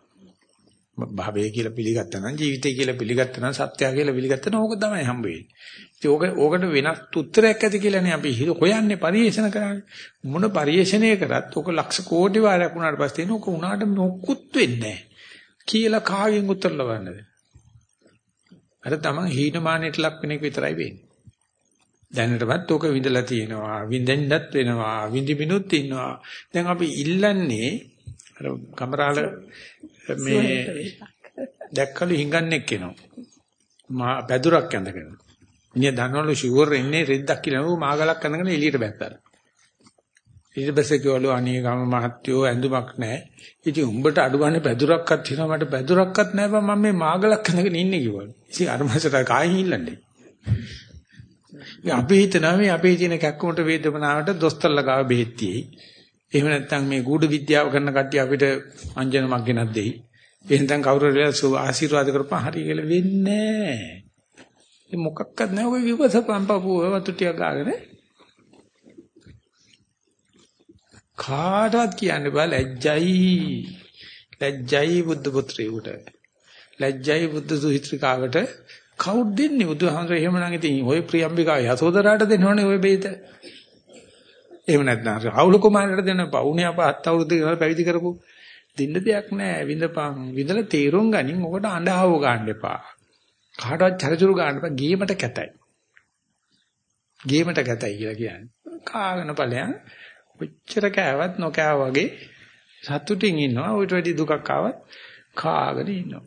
භවය කියලා පිළිගත්තා නම් ජීවිතය කියලා පිළිගත්තා නම් සත්‍යය කියලා පිළිගත්තා නම් ඕක තමයි හම්බ වෙන්නේ. ඉතින් ඕක ඕකට වෙනස් උත්තරයක් ඇති කියලානේ අපි හොයන්නේ පරිේශන කරන්නේ. මොන පරිේශනය කරත් ඕක ලක්ෂ කෝටි වාරයක් වුණාට පස්සේ නෝක උනාට මොකුත් වෙන්නේ කියලා කාගෙන් උත්තර ලබන්නද? අර තමයි හීනමානෙට ලක් වෙන එක විතරයි වෙන්නේ. දැනටවත් ඕක විඳලා තියෙනවා විඳෙන්නත් වෙනවා විඳිමිනුත් ඉන්නවා දැන් අපි ඉල්ලන්නේ අර කමරාල මේ දැක්කලු හිඟන්නෙක් එනවා. මා පැදුරක් ඇඳගෙන. මිනිහ දන්නවලු ෂුවර් එන්නේ රෙද්දක් කියලා නෝ මාගලක් ඇඳගෙන එළියට බැත්තා. ඊට පස්සේ කිව්වලු අනේ ගම මහත්තයෝ ඇඳුමක් නැහැ. ඉතින් උඹට අඩු ගන්න පැදුරක්වත් තියෙනවා මට පැදුරක්වත් නැහැ බං මම මේ මාගලක් ඇඳගෙන ඉන්නේ කිව්වලු. ඉතින් අර මාසට කායින් ඉල්ලන්නේ. ඉතින් අපි හිතනවා මේ අපේ තියෙන කැක්කමට වේදනාවට දොස්තරලා ගාව බෙහෙත් තියෙයි. එහෙම නැත්නම් මේ ගුඩ විද්‍යාව කරන කට්ටිය අපිට අංජනමක් ගෙනත් දෙයි. එහෙනම් කවුරු හරි ආශිර්වාද කරපන් හරි කියලා වෙන්නේ නැහැ. ඒ මොකක්වත් නැහැ. ඔය විවසපන් පපුව වතු ටික ගාගෙන කාටවත් කියන්න බෑ ලැජ්ජයි. ලැජ්ජයි බුද්ධ පුත්‍රයෙකුට. ලැජ්ජයි බුද්ධ සුහිත්‍රිකාවට කවුද දෙන්නේ? බුදුහාමර එහෙමනම් ඉතින් ඔය ප්‍රියම්බිකාව යසෝදරාට දෙනවනේ ඔය බේත. එහෙම නැත්නම් රාහුල කුමාරට දෙන පවුනේ අප හත් අවුරුදු ඉඳලා පැවිදි කරපු. දෙන්න දෙයක් නැහැ විඳපන්. විඳලා තීරුම් ගනින්. ඔකට අඬහව ගන්න එපා. කාටවත් චරචුරු ගන්න එපා. ගේමට කැතයි. ගේමට කැතයි කියලා කියන්නේ. කාගෙන ඵලයන්. ඔච්චර කෑවත් නොකෑව වගේ සතුටින් ඉන්නවා. ඌට වැඩි දුකක් ආවත් කාගෙන ඉන්නවා.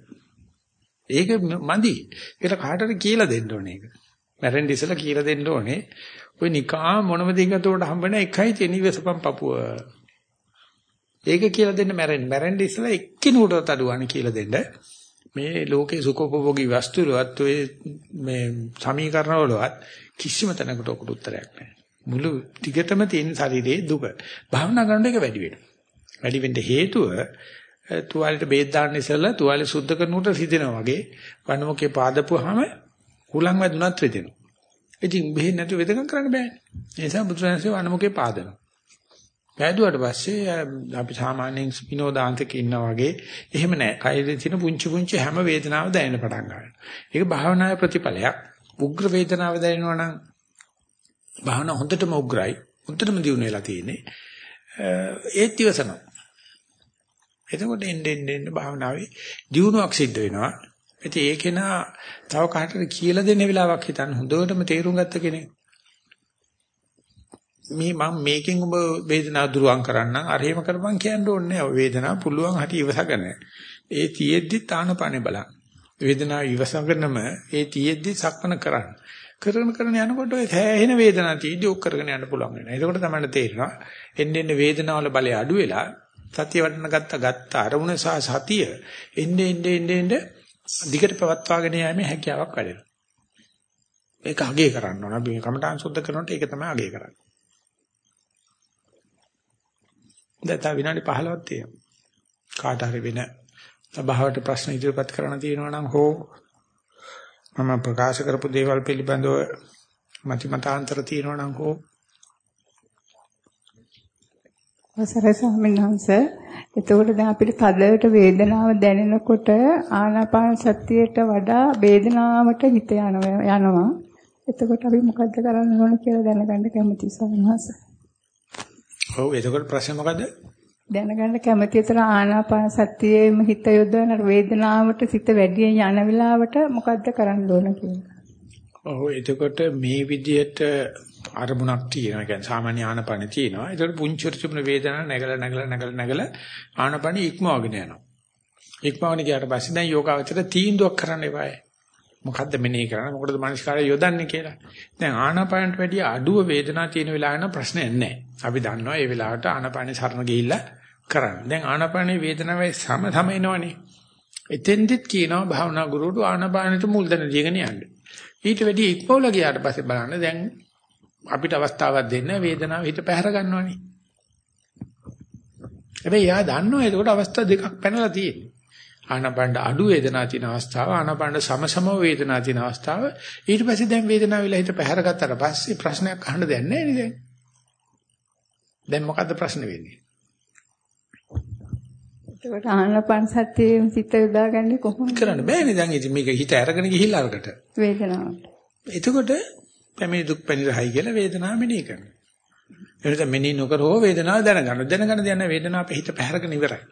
ඒක මදි. ඒක කාටද කියලා දෙන්න ඕනේ ඒක. මැරෙන්න ඉස්සලා කියලා දෙන්න ඕනේ. ඔය නිකා මොනම දෙයකට හම්බෙන එකයි තියෙන ඉවසපම් පපුව ඒක කියලා දෙන්න මැරෙන්න. මැරෙන්න ඉස්සලා එක්කිනුටවත් අඩුවන්නේ කියලා දෙන්න. මේ ලෝකේ සුඛෝපභෝගී වස්තු වලත් ඔය මේ සමීකරණ වලවත් කිසිම තැනකට උකට උත්තරයක් නැහැ. මුළු ටිකටම තියෙන ශරීරයේ දුක. භාවනා කරනකොට ඒක වැඩි වෙනවා. වැඩි වෙන්න හේතුව තුවාලෙට බේත් දාන්න ඉස්සෙල්ලා තුවාලෙ සුද්ධ කරනකොට රිදෙනවා වගේ වනමුකේ පාදපුවාම හුලං වැදුනත් රිදෙනවා. ඉතින් බෙහෙත් නැතුව වෙදකම් කරන්න බෑනේ. ඒ නිසා බුදුරජාණන්සේ වනමුකේ පාදනවා. වැදුවට පස්සේ අපි සාමාන්‍යයෙන් විනෝදාන්තක ඉන්නා වගේ එහෙම නැහැ. කයෙදි තියෙන පුංචි පුංචි හැම වේදනාවක් දැනෙන්න පටන් ගන්නවා. ඒක භාවනාවේ ප්‍රතිඵලයක්. උග්‍ර වේදනාව දැනෙනවා නම් භාවනා හොඳටම උග්‍රයි. හොඳටම දියුණු වෙලා තියෙන්නේ. ඒත් ඉවසනවා. එතකොට එන්නේ එන්නේ භාවනාවේ දියුණුවක් සිද්ධ වෙනවා. ඉතින් ඒකේන තව කාටද කියලා දෙන්න වෙලාවක් හිතන්න හොඳටම තේරුම් ගත්ත කෙනෙක්. මේ මම මේකෙන් ඔබ වේදනාව දුරුවන් කරන්න අරහෙම කරපන් කියන්න ඕනේ නැහැ. වේදනාව පුළුවන් හැටි ඉවසගෙන. ඒ තියෙද්දි තානපනේ බලන්න. වේදනාව ඉවසගෙනම ඒ තියෙද්දි සක්මන කරන්න. කරන කරන යනකොට ඔය සෑහෙන වේදනාවක් තියෙද්දි ඔක් කරගෙන යන්න පුළුවන් වෙනවා. එතකොට තමයි තේරෙනවා එන්නේ එන්නේ වේදනාවල බලය අඩු වෙලා සතිය වඩන ගත්ත ගත්ත අරමුණ සහ සතිය එන්නේ එන්නේ එන්නේ එන්නේ දිගට පවත්වාගෙන යෑමේ හැකියාවක් වැඩෙනවා. ඒක අගේ කරන්න ඕන. අපි කමඨාන් සුද්ධ කරනකොට ඒක තමයි අගේ කරන්නේ. දැන් තා විනාඩි 15ක් තියෙනවා. කාට හරි වෙන සභාවට ප්‍රශ්න ඉදිරිපත් කරන්න තියෙනවා නම් හෝ මම ප්‍රකාශ කරපු දේවල් පිළිබඳව මති මතාන්තර තියෙනවා නම් හෝ අවසරයි ස්වාමීන් වහන්සේ. එතකොට දැන් අපිට තදට වේදනාව දැනෙනකොට ආනාපාන සතියට වඩා වේදනාවට හිත යනවා එතකොට අපි මොකද්ද කරන්න ඕන කියලා දැනගන්න කැමතියි ස්වාමීන් වහන්සේ. ඔව් එතකොට ප්‍රශ්න මොකද්ද? දැනගන්න කැමති විතර ආනාපාන සතියේම හිත යොදවන වේදනාවට සිත වැඩි යන වෙලාවට මොකද්ද කරන්න ඕන කියලා. ඔව් එතකොට මේ විදිහට අරමුණක් තියෙනවා. කියන්නේ සාමාන්‍ය ආනාපාන තියෙනවා. ඒතකොට පුංචි චුම්න වේදනාව නැගලා නැගලා නැගලා නැගලා ආනාපාන ඉක්මවගෙන යනවා. ඉක්මවගෙන ගියාට පස්සේ දැන් යෝගාවචර තීන්දුවක් කරන්න එපායි. මොකද්ද මෙනේ කරන්නේ? මොකටද මනස්කාරය යොදන්නේ කියලා. දැන් ආනාපානට වැඩිය අඩුව වේදනාව තියෙන වෙලාවෙ නම් ප්‍රශ්නයක් නැහැ. අපි දන්නවා මේ වෙලාවට ආනාපානේ සරණ ගිහිල්ලා කරන්න. දැන් ආනාපානේ වේදනාවයි සම සම එනවනේ. එතෙන්දිත් කියනවා භාවනා ගුරුවරු ආනාපානෙට මුල් දැන දීගෙන යන්න. ඊට වැඩි ඉක්මවල ගියාට පස්සේ බලන්න දැන් අපිට අවස්ථාවක් දෙන්න වේදනාව හිත පැහැර ගන්නවනේ. හැබැයි යා දන්නවා ඒකට අවස්ථා දෙකක් පැනලා තියෙන්නේ. ආනාපානට අඩු වේදනාවක් තියෙන අවස්ථාව ආනාපානට සමසම වේදනාවක් තියෙන අවස්ථාව ඊට පස්සේ දැන් වේදනාව විලා හිත පැහැර ගත්තට පස්සේ ප්‍රශ්නයක් අහන්න දෙයක් නැහැ නේද? දැන් මොකද්ද ප්‍රශ්නේ වෙන්නේ? ඒකට ආනපන සතියේ සිත යොදාගන්නේ කොහොමද? කරන්න බෑනේ දැන් ඉතින් මේක හිත අරගෙන ගිහිල්ලා අරකට. වේදනාවට. එතකොට පැමිණි දුක් පැනිරහයි කියලා වේදනාව මෙනෙහි කරනවා. එනිසා මෙනෙහි නොකර හෝ වේදනාව දැනගන්න. දැනගන්න දැන වේදනාව අපේ හිත පැහැරගෙන ඉවරයි.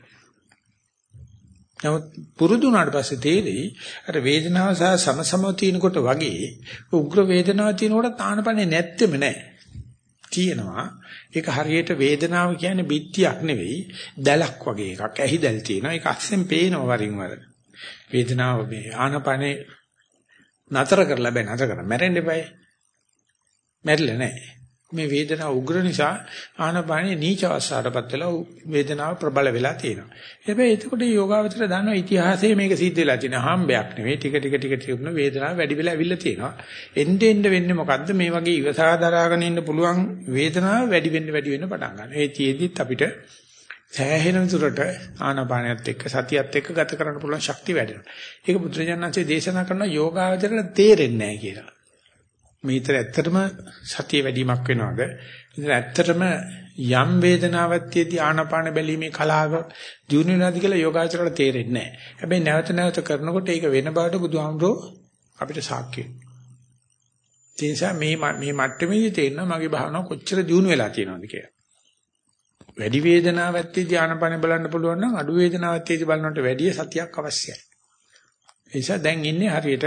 නමුත් පුරුදු වුණාට පස්සේ තේරෙයි අර වේදනාව සහ සමසමව තියෙනකොට වගේ උග්‍ර වේදනාවක් තියෙනකොට තානපන්නේ නැත්තෙම නෑ. තියෙනවා. ඒක හරියට වේදනාව කියන්නේ බිත්තියක් නෙවෙයි දැලක් වගේ එකක්. ඇහි දැල් තියෙනවා. ඒක අස්සෙන් පේනවා වරින් වර. වේදනාව මේ ආනපනේ නතර කරලා බෑ නතර කරන්න මැරෙන්න එපායි. මැරිලා නැහැ. මේ වේදනාව උග්‍ර නිසා ආනපානිය නීච අවස්ථාවටපත් වෙලා වේදනාව ප්‍රබල වෙලා තියෙනවා. හැබැයි එතකොට යෝගාවචර දන්නවා ඉතිහාසයේ මේක සිද්ධ වෙලා තියෙන හම්බයක් නෙවෙයි ටික ටික ටික ටික වේදනාව වැඩි වෙලා ඇවිල්ලා තියෙනවා. එන්න එන්න වෙන්නේ මොකද්ද මේ වගේ ඉවසා දරාගෙන ඉන්න පුළුවන් වේදනාව වැඩි වෙන්න වැඩි වෙන්න පටන් ගන්නවා. ඒ තියේදිත් අපිට සෑහෙන දුරට ආනාපානයත් එක්ක සතියත් එක්ක ගත කරන්න පුළුවන් ශක්තිය වැඩෙනවා. ඒක බුදුරජාණන්සේ දේශනා කරන යෝගාවචරයට තේරෙන්නේ නැහැ කියලා. මේතර ඇත්තටම සතිය වැඩිමක් වෙනවද? ඉතින් ඇත්තටම යම් වේදනාවක් තියදී ආනාපාන බැලීමේ කලාව දිනු වෙනවද කියලා යෝගාචරයට තේරෙන්නේ නැහැ. හැබැයි නැවත නැවත කරනකොට ඒක වෙන බවට බුදුහාමුදුරෝ අපිට සාක්ෂි ඒ නිසා මේ මේ මට්ටමේදී තේරෙනවා මගේ භාවනාව කොච්චර දියුණු වෙලා තියෙනවද කියලා. වැඩි වේදනාවක් තියදී ආනාපාන බලන්න පුළුවන් නම් අඩු වේදනාවක් තියදී බලනකොට වැඩි සතියක් අවශ්‍යයි. ඒ නිසා දැන් ඉන්නේ හරියට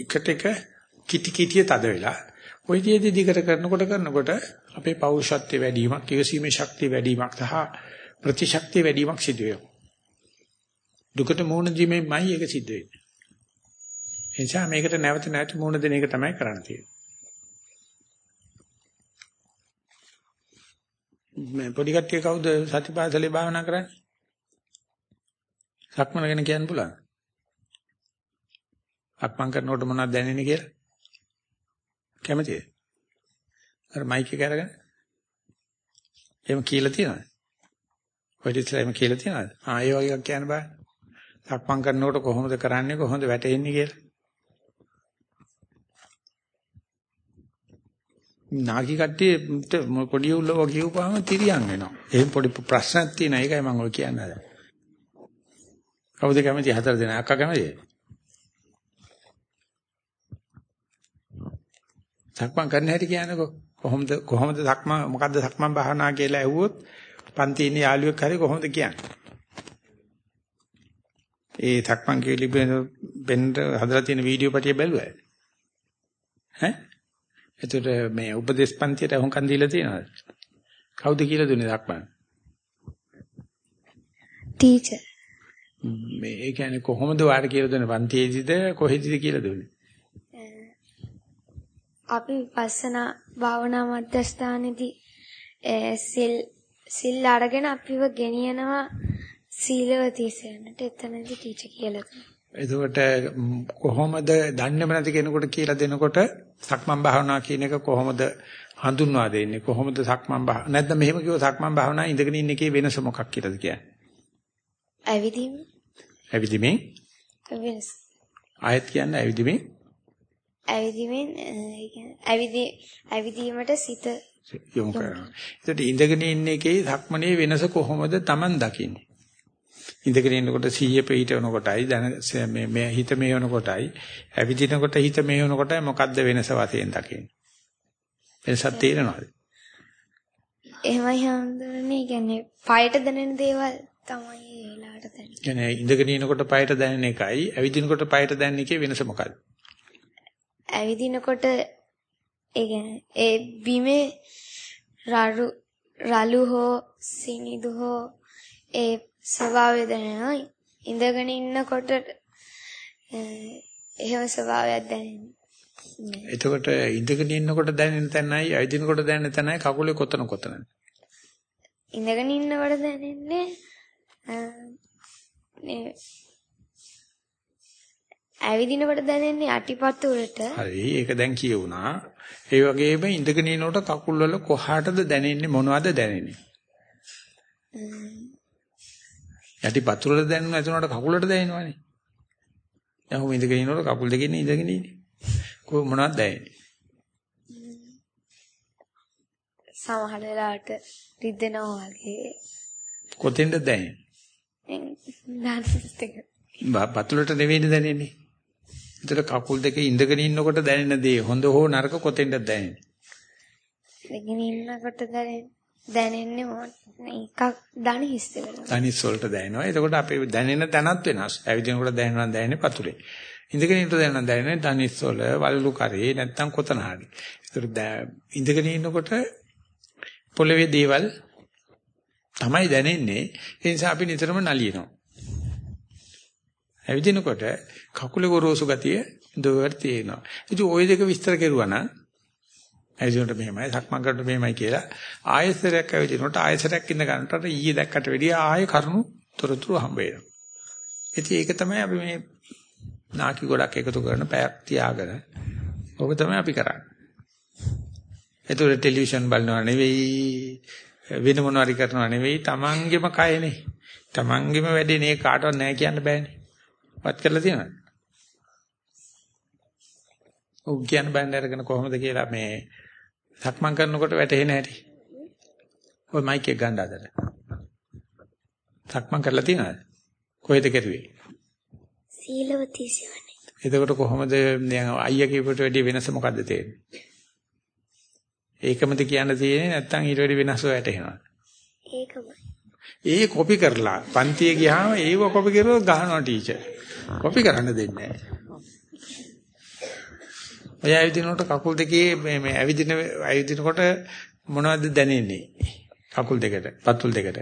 එකට එක කිටි කිටිය තද වෙලා ওই විදිහේ දිගට කරනකොට කරනකොට අපේ පෞරුෂත්වයේ වැඩිවීමක්, ඉවසීමේ ශක්තිය වැඩිවීමක් සහ ප්‍රතිශක්තිය වැඩිවීමක් සිදු වෙනවා. දුකට මුහුණ දීමේමයි ඒක සිද්ධ වෙන්නේ. ඒ නිසා මේකට නැවත නැවත මුහුණ දෙන එක තමයි කරන්න තියෙන්නේ. මේ පොඩි කට්ටිය කවුද සතිපාසලේ භාවනා කරන්නේ? සක්මන ගැන කියන්න පුළුවන්. අක්මන් කරනකොට මොනවද දැනෙන්නේ කියලා? කැමතිද? අර මයික් එක අරගෙන. එහෙම කියලා තියනවද? ඔය ඉතින් එහෙම කියලා තියනවද? ආ ඒ වගේ එකක් කියන්න බෑ. සක්මන් කරනකොට කොහොමද කරන්නේ කොහොමද වැටෙන්නේ කියලා. නාගි කට්ටිය පොඩි උල්ලව කියවපුවාම තිරියන් වෙනවා. එහෙම පොඩි ප්‍රශ්නක් තියෙන එකයි මම ඔය කියන්නේ. කවුද කැමති හතර දෙනා අක්කා කැමතිද? සක්මන් කරන්න හැටි කියන්නකෝ. කොහොමද කොහොමද සක්මන් මොකද්ද සක්මන් භාවනා කියලා ඇහුවොත් පන්ති ඉන්න යාළුවෙක් හරි කොහොමද කියන්නේ? ඒ සක්මන් කියලි බෙන්ද හදලා තියෙන වීඩියෝ පිටිය බැලුවා. ඈ? එතකොට මේ උපදේශ පන්තියට හොංකන් දීලා තියෙනවද? කවුද කියලා දුන්නේ සක්මන්? ටීචර්. මේ කියන්නේ කොහොමද වාට කියලා දුන්නේ? පන්තියේදීද කොහෙදීද කියලා දුන්නේ? අපි විපස්සනා භාවනා මධ්‍යස්ථානයේදී සිල් සිල් අරගෙන අපිව ගෙනියනවා සීලවතී සයන්ට එතනදී ටීචර් කියලා එතකොට කොහොමද දන්නේම නැති කෙනෙකුට කියලා දෙනකොට සක්මන් භාවනා කියන එක කොහොමද හඳුන්වා දෙන්නේ? කොහොමද සක්මන් භාව නැත්නම් මෙහෙම කිව්ව සක්මන් භාවනා ඉඳගෙන ඉන්න එකේ වෙනස මොකක් කියලාද කියන්නේ? ඇවිදීම ඇවිදීමෙන්? වෙනස. ආයත් කියන්නේ ඇවිදීමෙන් ඇවිදීමෙන් ඇවිදී ඇවිදීමට සිත යොමු කරනවා. ඒකට ඉඳගෙන ඉන්න එකේ ධක්මනේ වෙනස කොහොමද Taman දකින්නේ? ඉඳගෙන ඉන්නකොට සීය පිටවන කොටයි දැන මේ මේ හිත මේවන කොටයි ඇවිදිනකොට හිත මේවන කොටයි මොකද්ද වෙනස වශයෙන් දකින්නේ? වෙනසක් තේරෙනවද? එහෙමයි හඳුනන්නේ කියන්නේ පයට දැනෙන දේවල් තමයි ඒලාට දැනෙන්නේ. කියන්නේ ඉඳගෙන ඉනකොට පයට දැනෙන එකයි ඇවිදිනකොට පයට දැනෙන එකේ වෙනස මොකද්ද? ඇවිදිනකොට ඒ කියන්නේ ඒ බිමේ රළු රළු හෝ සිනිදු හෝ ඒ ස්වභාවය දැනෙනවා. ඉඳගෙන ඉන්නකොට එහෙම ස්වභාවයක් දැනෙන්නේ එතකොට ඉඳගෙන ඉන්නකොට දැනෙන තැනයි ඇවිදිනකොට දැනෙන තැනයි කකුලේ කොතන කොතනද? ඉඳගෙන ඉන්නකොට දැනෙන්නේ ඇවිදිනකොට දැනෙන්නේ අටිපතුලට. හරි ඒක දැන් කියුණා. ඒ වගේම ඉඳගෙන ඉනකොට කකුල් වල කොහාටද දැනෙන්නේ මොනවද දැනෙන්නේ? යටිපතුලට දැනෙන්නේ නැතුනට කකුලට දැනෙනවනේ. දැන් ඔහොම ඉඳගෙන ඉනකොට කකුල් දෙකෙන් ඉඳගෙන ඉන්නේ. කො මොනවද දැනෙන්නේ? සමහර වෙලාවට රිදෙනවා වගේ. කොතෙන්ද දැනෙන්නේ? පතුලට නෙවෙයි දැනෙන්නේ. ඒතර කකුල් දෙකේ ඉඳගෙන ඉන්නකොට දැනෙන දේ හොඳ හෝ නරක කොතෙන්ද දැනෙන්නේ? ඉඳගෙන ඉන්නකොට දැනෙන්නේ එකක් දණ හිස් වෙනවා. දණිස් වලට දැනෙනවා. එතකොට අපේ දැනෙන තැනත් වෙනස්. ඇවිදිනකොට දැනෙනවා දැනෙන්නේ පතුලේ. ඉඳගෙන ඉන්නකොට දැනෙනවා දැනෙන්නේ දණිස් වල වලලු කරේ නැත්තම් කොතන හරි. ඒතර ඉඳගෙන ඉන්නකොට පොළවේ දේවල් තමයි දැනෙන්නේ. ඒ නිසා අපි නිතරම නලියනවා. ඇවිදිනකොට කකුලේ ගොරෝසු ගතිය දුවට තියෙනවා. ඉතින් ওই දෙක විස්තර කෙරුවා නම් ඇවිදිනකොට මෙහෙමයි, සක්මන් කරනකොට මෙහෙමයි කියලා ආයසරයක් ඇවිදිනකොට ආයසරයක් ඉඳ ගන්නට ඊයේ දැක්කට වැඩිය ආයේ කරුණු තොරතුරු හම්බ වෙනවා. ඉතින් ඒක තමයි අපි මේ නාකි ගොඩක් එකතු කරන පැයක් තියාගෙන ඕක තමයි අපි කරන්නේ. ඒතකොට ටෙලිවිෂන් බලනවා නෙවෙයි වෙන මොනවාරි කරනවා නෙවෙයි තමන්ගෙම කයනේ. තමන්ගෙම වැඩේ නේ කාටවත් නැහැ කියන්න බෑනේ. වත් කරලා තියෙනවද? ඔව් කියන්න බෑනේ අරගෙන කොහොමද කියලා මේ සක්මන් කරනකොට වැටෙන්නේ නැහැටි. ඔය මයික් එක ගන්න අදට. සක්මන් කරලා තියෙනවද? කොහෙද කරුවේ? සීලවතී සිවනේ. එතකොට කොහොමද දැන් අයියා කියපට වැඩි වෙනස මොකද්ද තේරෙන්නේ? ඒකමද කියන්න තියෙන්නේ නැත්නම් ඊට වැඩි වෙනස්ව වැටෙනවා. ඒකමයි. ඒ කොපි කරලා පන්තියේ ගියාම ඒව කොපි කරුවොත් ගහනවා ටීචර්. කොපි කරන්න දෙන්නේ නැහැ. ඔය ඇවිදිනකොට කකුල් දෙකේ මේ මේ ඇවිදින ඇවිදිනකොට මොනවද දැනෙන්නේ? කකුල් දෙකට, පතුල් දෙකට.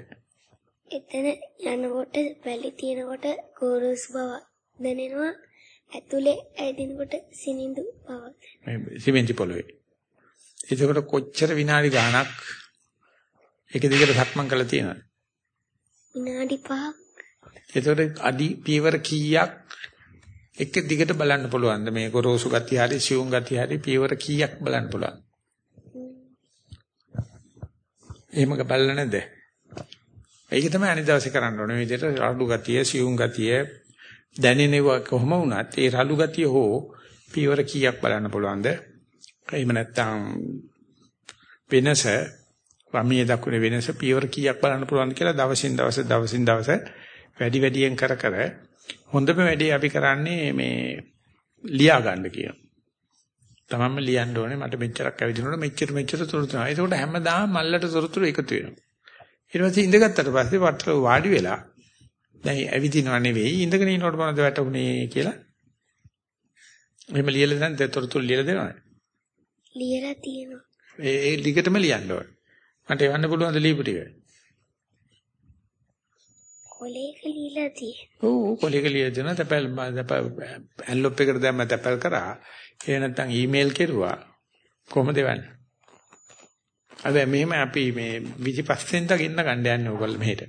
එතන යනකොට වැලි තියනකොට ගෝරස් බව දැනෙනවා. ඇතුලේ ඇදිනකොට සිනිඳු බව. මේ සිමෙන්ති පොළවේ. එතකොට කොච්චර විනාඩි ගාණක් එක දිගට සක්මන් කරලා තියෙනවද? විනාඩි 5ක්. එතකොට අඩි පීවර කීයක් එක දිගට බලන්න පුළුවන්ද මේ ගොරෝසු ගතිය හරි සියුම් ගතිය හරි පීවර කීයක් බලන්න පුළුවන්? එහෙම බලලා නැද්ද? ඒක තමයි අනිත් දවසේ කරන්න ඕනේ. මේ විදිහට රළු ගතිය, සියුම් ගතිය දැනෙනවා කොහොම වුණත් ඒ රළු ගතිය හෝ පීවර කීයක් බලන්න පුළුවන්ද? එහෙම නැත්නම් වෙනස වමියේ දකුණේ වෙනස පියවර කීයක් බලන්න පුළුවන්ද කියලා දවසින් දවස දවසින් දවස වැඩි වැඩියෙන් කර කර හොඳම වැඩේ අපි කරන්නේ මේ ලියා ගන්න කියන. තමන්ම ලියන්න ඕනේ මට මෙච්චරක් ඇවිදිනකොට මෙච්චර මෙච්චර තොරතුරු. ඒකෝට හැමදාම මල්ලට තොරතුරු එකතු වෙනවා. ඊට පස්සේ ඉඳගත්තට පස්සේ වටර වාඩි වෙලා දැන් ඇවිදිනව නෙවෙයි ඉඳගෙන ඉන්නකොට මොනවද වැටුනේ කියලා එහෙම ලියලා දැන් තොරතුරු ලියලා දෙනවා. ලියලා තියෙනවා. ඒ ඒ ලිගටම ලියන්න ඕනේ. මට එවන්න පුළුවන්ද ලියපු ටික? කොලේක ලියලා තියෙනවා. ඔව් කොලේක ලියලා දෙනවා. තැපල් ඇන්ලොප් එකට දැම්ම තැපල් කරා. ඒ නැත්තම් ඊමේල් කෙරුවා. කොහොමද එවන්නේ? හැබැයි මෙහෙම අපි මේ 25 වෙනිදා ගෙන්න ගන්න යන්නේ ඕගොල්ලෝ මෙහෙට.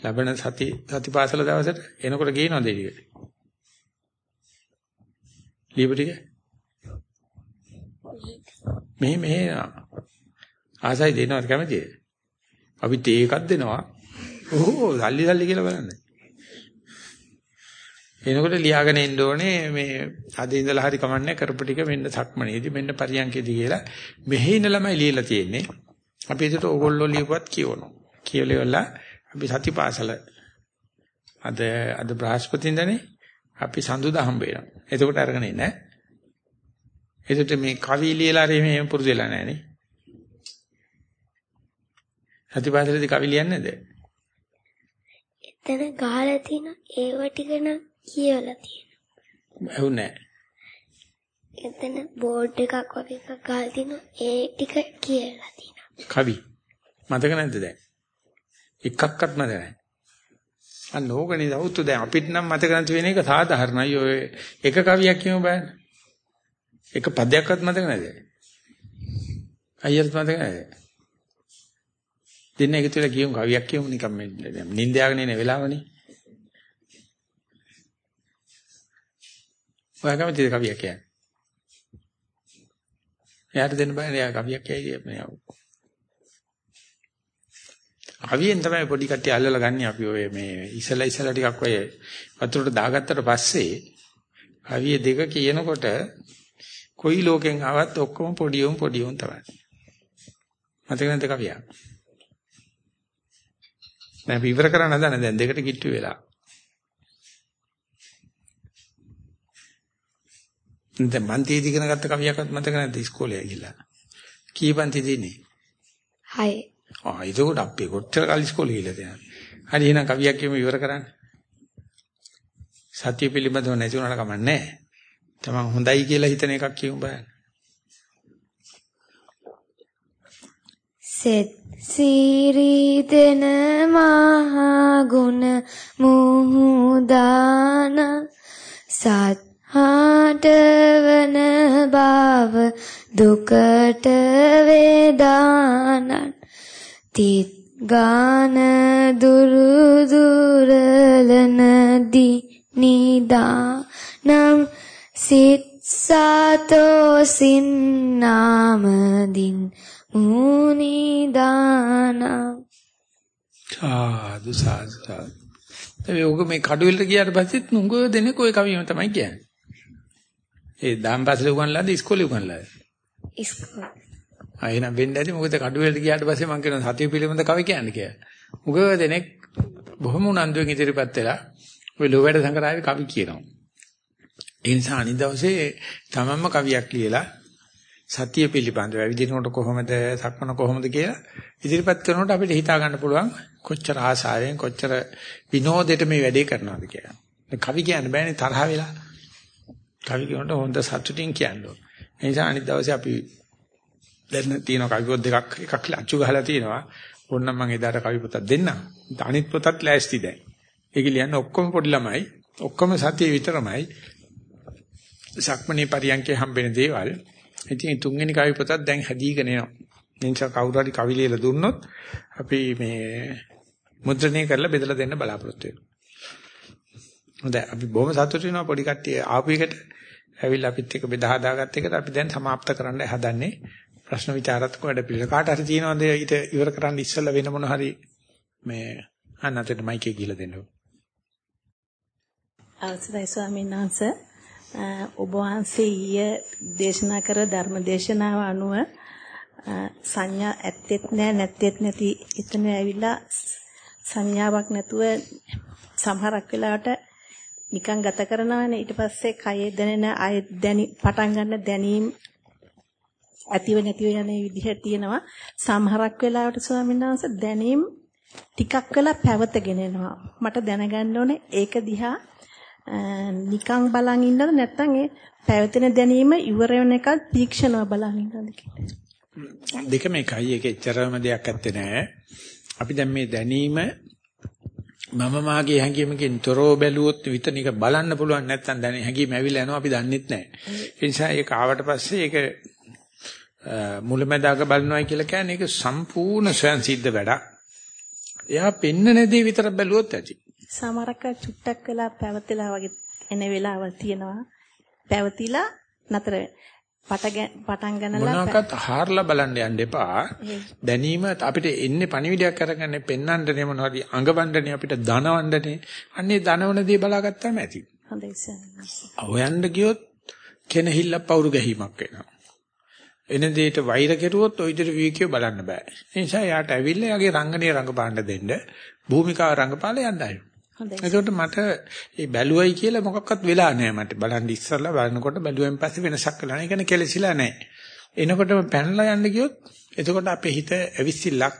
ලබන සති සතිපාසල දවසට එනකොට ගේනවද ඒක? ලියපු ටික? මෙහෙ මෙහෙ ආසයි දෙනවද කැමතිද? අපිත් ඒකක් දෙනවා. ඕ සල්ලි සල්ලි කියලා බලන්න. එනකොට ලියාගෙන එන්න ඕනේ මේ අද ඉඳලා හරි කමන්නේ කරපු ටික මෙන්න සක්මනේදී මෙන්න පරියන්කේදී කියලා මෙහි ඉන්න ළමයි ලියලා තියෙන්නේ. අපි ඒකට ඕගොල්ලෝ ලියපුවත් කියවනවා. කියවලෙවලා අපි සතිපාසල අද අද බ්‍රහස්පතින්දනේ අපි සඳුදා හම්බ වෙනවා. එතකොට අරගෙන ඉන්නේ. එතකොට මේ කවි ලියලා හරි මේ පුරුදු වෙලා නැහැ නේ. සතිපාසලේදී කවි ලියන්නේ නැද? එතන ගහලා තියෙන ඒව ටික නම් කියවලා තියෙනවා. ඇහුන්නේ එතන බෝඩ් එකක් වගේ එකක් ගහලා තියෙනවා. ඒ ටික කියලා තියෙනවා. කවි. මතක නැද්ද දැන්? එකක්වත් මතක නැහැ. අන්න ඕකනේ දවුතු දැන් අපිට නම් මතක නැති වෙන එක සාධාරණයි. ඔය එක කවියක් කියමු බලන්න. එක පදයක්වත් මතක නැද? අයියත් මතක නැද? දෙන්න එකතු වෙලා කියමු කවියක් කියමු නිකන් මේ නිින්ද යාගෙන ඉන වෙලාවනේ. ඔයා කැමතිද කවියක් කියන්නේ? එයාට දෙන්න බෑ එයා කවියක් කියයි මේ කවියෙන් තමයි පොඩි කට්ටිය අල්ලලා ගන්න අපි ඔය මේ ඉසලා ඉසලා ටිකක් ඔය වතුරට දාගත්තට පස්සේ කවිය දෙක කියනකොට කොයි ලෝකෙන් ආවත් ඔක්කොම පොඩි උන් පොඩි උන් තමයි. මතක නැද්ද කවියා? දැන් අපි ඉවර කරන්න හදන දැන් දෙකට කිට්ටු වෙලා. දැන් මන්තියේදී ඉගෙන ගත්ත කවියක්වත් මතක නැද්ද ඉස්කෝලේ ගිහිල්ලා? කී පන්තිද ඉන්නේ? 6. ආ ඒක අපි කොච්චර කල් ඉස්කෝලේ ගිහිල්ලා තියෙනවද? හරි එහෙනම් කවියක් කියමු ඉවර කරන්න. සත්‍ය පිළිබඳව නැති වුණාට කමක් නැහැ. තමන් හොඳයි කියලා හිතන එකක් කියමු බලන්න. සෙත් සිරි දෙන මහා ගුණ මුහුදාන සත්හාටවන බව දුකට වේදානන්. තිත් ගාන දුරු දුරලනදී නිදා නම් සිත් සාතෝ සින්නාමදින් මුනිදානම් සාදු සාදු සාදු. ඒ ඔක මේ කඩුවෙලට ගියාට පස්සෙත් නුඟ දෙනෙක් ওই කවියම තමයි කියන්නේ. ඒ දාම්පස්සේ උගන්ලාද ඉස්කෝලේ උගන්ලාද? ඉස්කෝල. ආ එහෙනම් වෙන්න ඇති මොකද කඩුවෙලට ගියාට පස්සේ මම කියනවා සතිය පිළිබඳ කවි කියන්නේ කියලා. මුගව දෙනෙක් බොහොම උනන්දුවෙන් ඉදිරිපත් වෙලා ඔය ලෝවැඩ සංග්‍රහයේ කවි කියනවා. ඒ නිසා අනිත් දවසේ තමන්ම කවියක් ලියලා සතිය පිළිබඳව ඇවිදිනකොට කොහොමද සක්මන කොහොමද කියලා ඉදිරිපත් කරනකොට අපිට හිතා ගන්න පුළුවන් කොච්චර ආසාවෙන් කොච්චර විනෝදෙට මේ වැඩේ කරනවද කියලා. කවි කියන්න බෑනේ තරහ වෙලා. කවි කියනකොට හොඳ සතුටින් කියන්න ඕන. ඒ නිසා අනිත් දවසේ අපි දැන් තියෙන කවි පොත් දෙකක් එකක් අච්චු ගහලා තියෙනවා. ඕන්නම් මම එදාට කවි පොතක් දෙන්නම්. අනිත් පොතත් ලෑස්ති දැන්. ඒක ලියන්න ඔක්කොම පොඩි ළමයි. ඔක්කොම සතිය විතරමයි. සක්මණේ පරියන්කේ හම්බෙන දේවල්. ඉතින් තුන්වෙනි කවි පොතත් දැන් හැදීගෙන යනවා. නිසා කවුරු හරි කවි ලියලා දුන්නොත් අපි මේ මුද්‍රණය කරලා බෙදලා දෙන්න බලාපොරොත්තු වෙනවා. හොඳයි අපි බොහොම සතුටු වෙනවා පොඩි කට්ටිය ආපු එකට ඇවිල්ලා අපිත් එක්ක බෙදා හදාගත්ත එකට අපි දැන් සමාප්ත කරන්න හදන්නේ ප්‍රශ්න විචාරත්මක වැඩ පිළිවෙල. කාට හරි තියෙනවද ඊට ඉවර කරන්න ඉස්සෙල්ලා වෙන මොන හරි මේ අන්නතට මයිකේ ගිහලා දෙන්න. අවසරයි ස්වාමීන් වහන්සේ ඔබ වහන්සේ ඊයේ දේශනා කර ධර්ම දේශනාව අනුව සංඥා ඇත්තෙත් නෑ නැත්තෙත් නැති එතන ඇවිල්ලා සංඥාවක් නැතුව සමහරක් වෙලාවට නිකන් ගත කරනවානේ. ඊට පස්සේ කයේ දැනෙන ආය දැනි පටන් ගන්න දැනීම ඇතිව නැතිව යන විදිහට තියෙනවා. සමහරක් වෙලාවට ස්වාමීන් වහන්සේ දැනීම ටිකක් වෙලා පැවතගෙන එනවා. මට දැනගන්න ඕනේ ඒක දිහා නිකන් බලන් ඉන්නද නැත්නම් ඒ පැවතෙන දැනීම ඉවර වෙන එක තීක්ෂණව බලන් ඉන්නද කියලා. දෙකම එකයි ඒක එච්චරම දෙයක් ඇත්තේ නෑ. අපි දැන් මේ දැනීම මම මාගේ හැඟීමකින් තොරව බැලුවොත් විතර නික බලන්න පුළුවන් නැත්නම් දැන හැඟීම ඇවිල්ලා යනවා අපි දන්නෙත් නෑ. ඒ නිසා ඒක ආවට පස්සේ ඒක මුලැමැදාක බලනවා කියලා කියන්නේ ඒක සම්පූර්ණ ස්වයන් සිද්ධ වැඩක්. එයා පෙන්නන දේ විතර බැලුවොත් ඇති. සමහරක චුට්ටක් වෙලා පැවතිලා වගේ එන වෙලාවල් තියෙනවා. පැවතිලා නතර පටන් ගන්නලා මොනවාකට හාරලා බලන්න යන්න එපා. දැනීම අපිට එන්නේ පණිවිඩයක් අරගෙන පෙන්වන්නනේ මොනවද අඟවන්නනේ අපිට ධනවන්නනේ. අන්නේ ධනවන දේ බලාගත්තාම ඇති. හොඳයි සර්. හොයන්න ගියොත් කෙනහිල්ල පවුරු ගැහිමක් වෙනවා. එන දෙයට වෛර කෙරුවොත් ওই විදිහට විවිකේ බලන්න බෑ. ඒ නිසා යාට ඇවිල්ලා යාගේ රංගනීය රංගපාන්න දෙන්න භූමිකාව රංගපාලා යන්නයි. එතකොට මට මේ බැලුවයි කියලා මොකක්වත් වෙලා නැහැ මට. බලන් ඉස්සරලා බලනකොට බැලුවෙන් පස්සේ වෙනසක් වෙලා නැහැ. ඒ කියන්නේ කෙලසිලා නැහැ. එනකොටම පැනලා යන්න ගියොත් එතකොට අපේ හිත ඇවිස්සිල්ලක්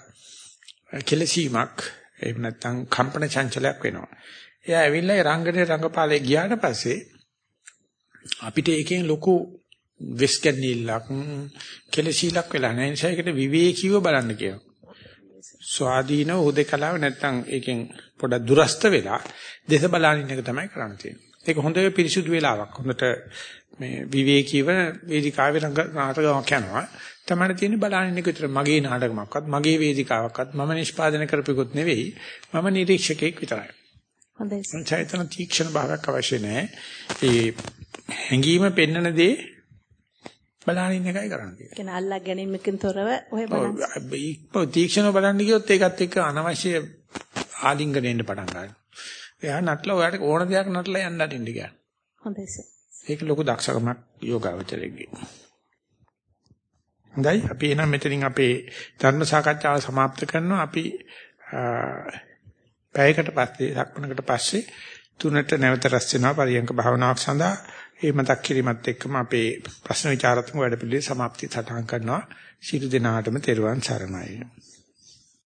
කෙලසීමක් එහෙම නැත්නම් කම්පන චංචලයක් වෙනවා. එයා ඇවිල්ලා රංගනේ රංගපාලේ ගියාට පස්සේ අපිට ඒකෙන් ලොකු වෙස්කන්නේලක් කෙලසීලක් වෙලා නැහැ. ඒ නිසා ඒකට විවේකීව බලන්න කියනවා. ස්වාධීන උදේකලාව නැත්තම් ඒකෙන් පොඩක් දුරස්ත වෙලා දේශ බලනින් එක තමයි කරන්න තියෙන්නේ. ඒක හොඳ පිරිසුදු වෙලාවක්. හොඳට මේ විවේකීව වේදිකාවේ නාටකයක් යනවා. තමයි තියෙන්නේ බලනින් එක විතර මගේ නාටකමක්වත් මගේ වේදිකාවක්වත් මම නිෂ්පාදනය කරපෙකුත් නෙවෙයි. මම නිරීක්ෂකෙක් විතරයි. හොඳයි. චෛතන තීක්ෂණ භාවයක් අවශ්‍ය නැහැ. ඒ හැංගීම පෙන්නන දේ බලනින් එකයි කරන්නේ. කියන අල්ලා ගැනීමකින් තොරව ඔය බලන්න. ඔව් තීක්ෂණව බලන්න ගියොත් ඒකත් එක්ක අනවශ්‍ය ආලිංගනෙන්න පටන් ගන්නවා. එයා නටලා ඔයාට ඕන දෙයක් නටලා යන්න අරින්න කියන්නේ. හොඳයි සර්. ඒක ලොකු දක්ෂකමක් යෝගාවචරයේ. හොඳයි අපි එහෙනම් මෙතනින් අපේ ධර්ම සාකච්ඡාව સમાપ્ત කරනවා. අපි පැයකට පස්සේ සක්මනකට පස්සේ තුනට නැවත රැස් වෙනවා පරියංක භාවනාවක් සඳහා. ඒ මතක් කිරීමත් එක්කම අපේ ප්‍රශ්න විචාරාත්මක වැඩපිළිවෙල સમાප්ති සටහන් කරනවා. සියලු දෙනාටම තෙරුවන් සරණයි.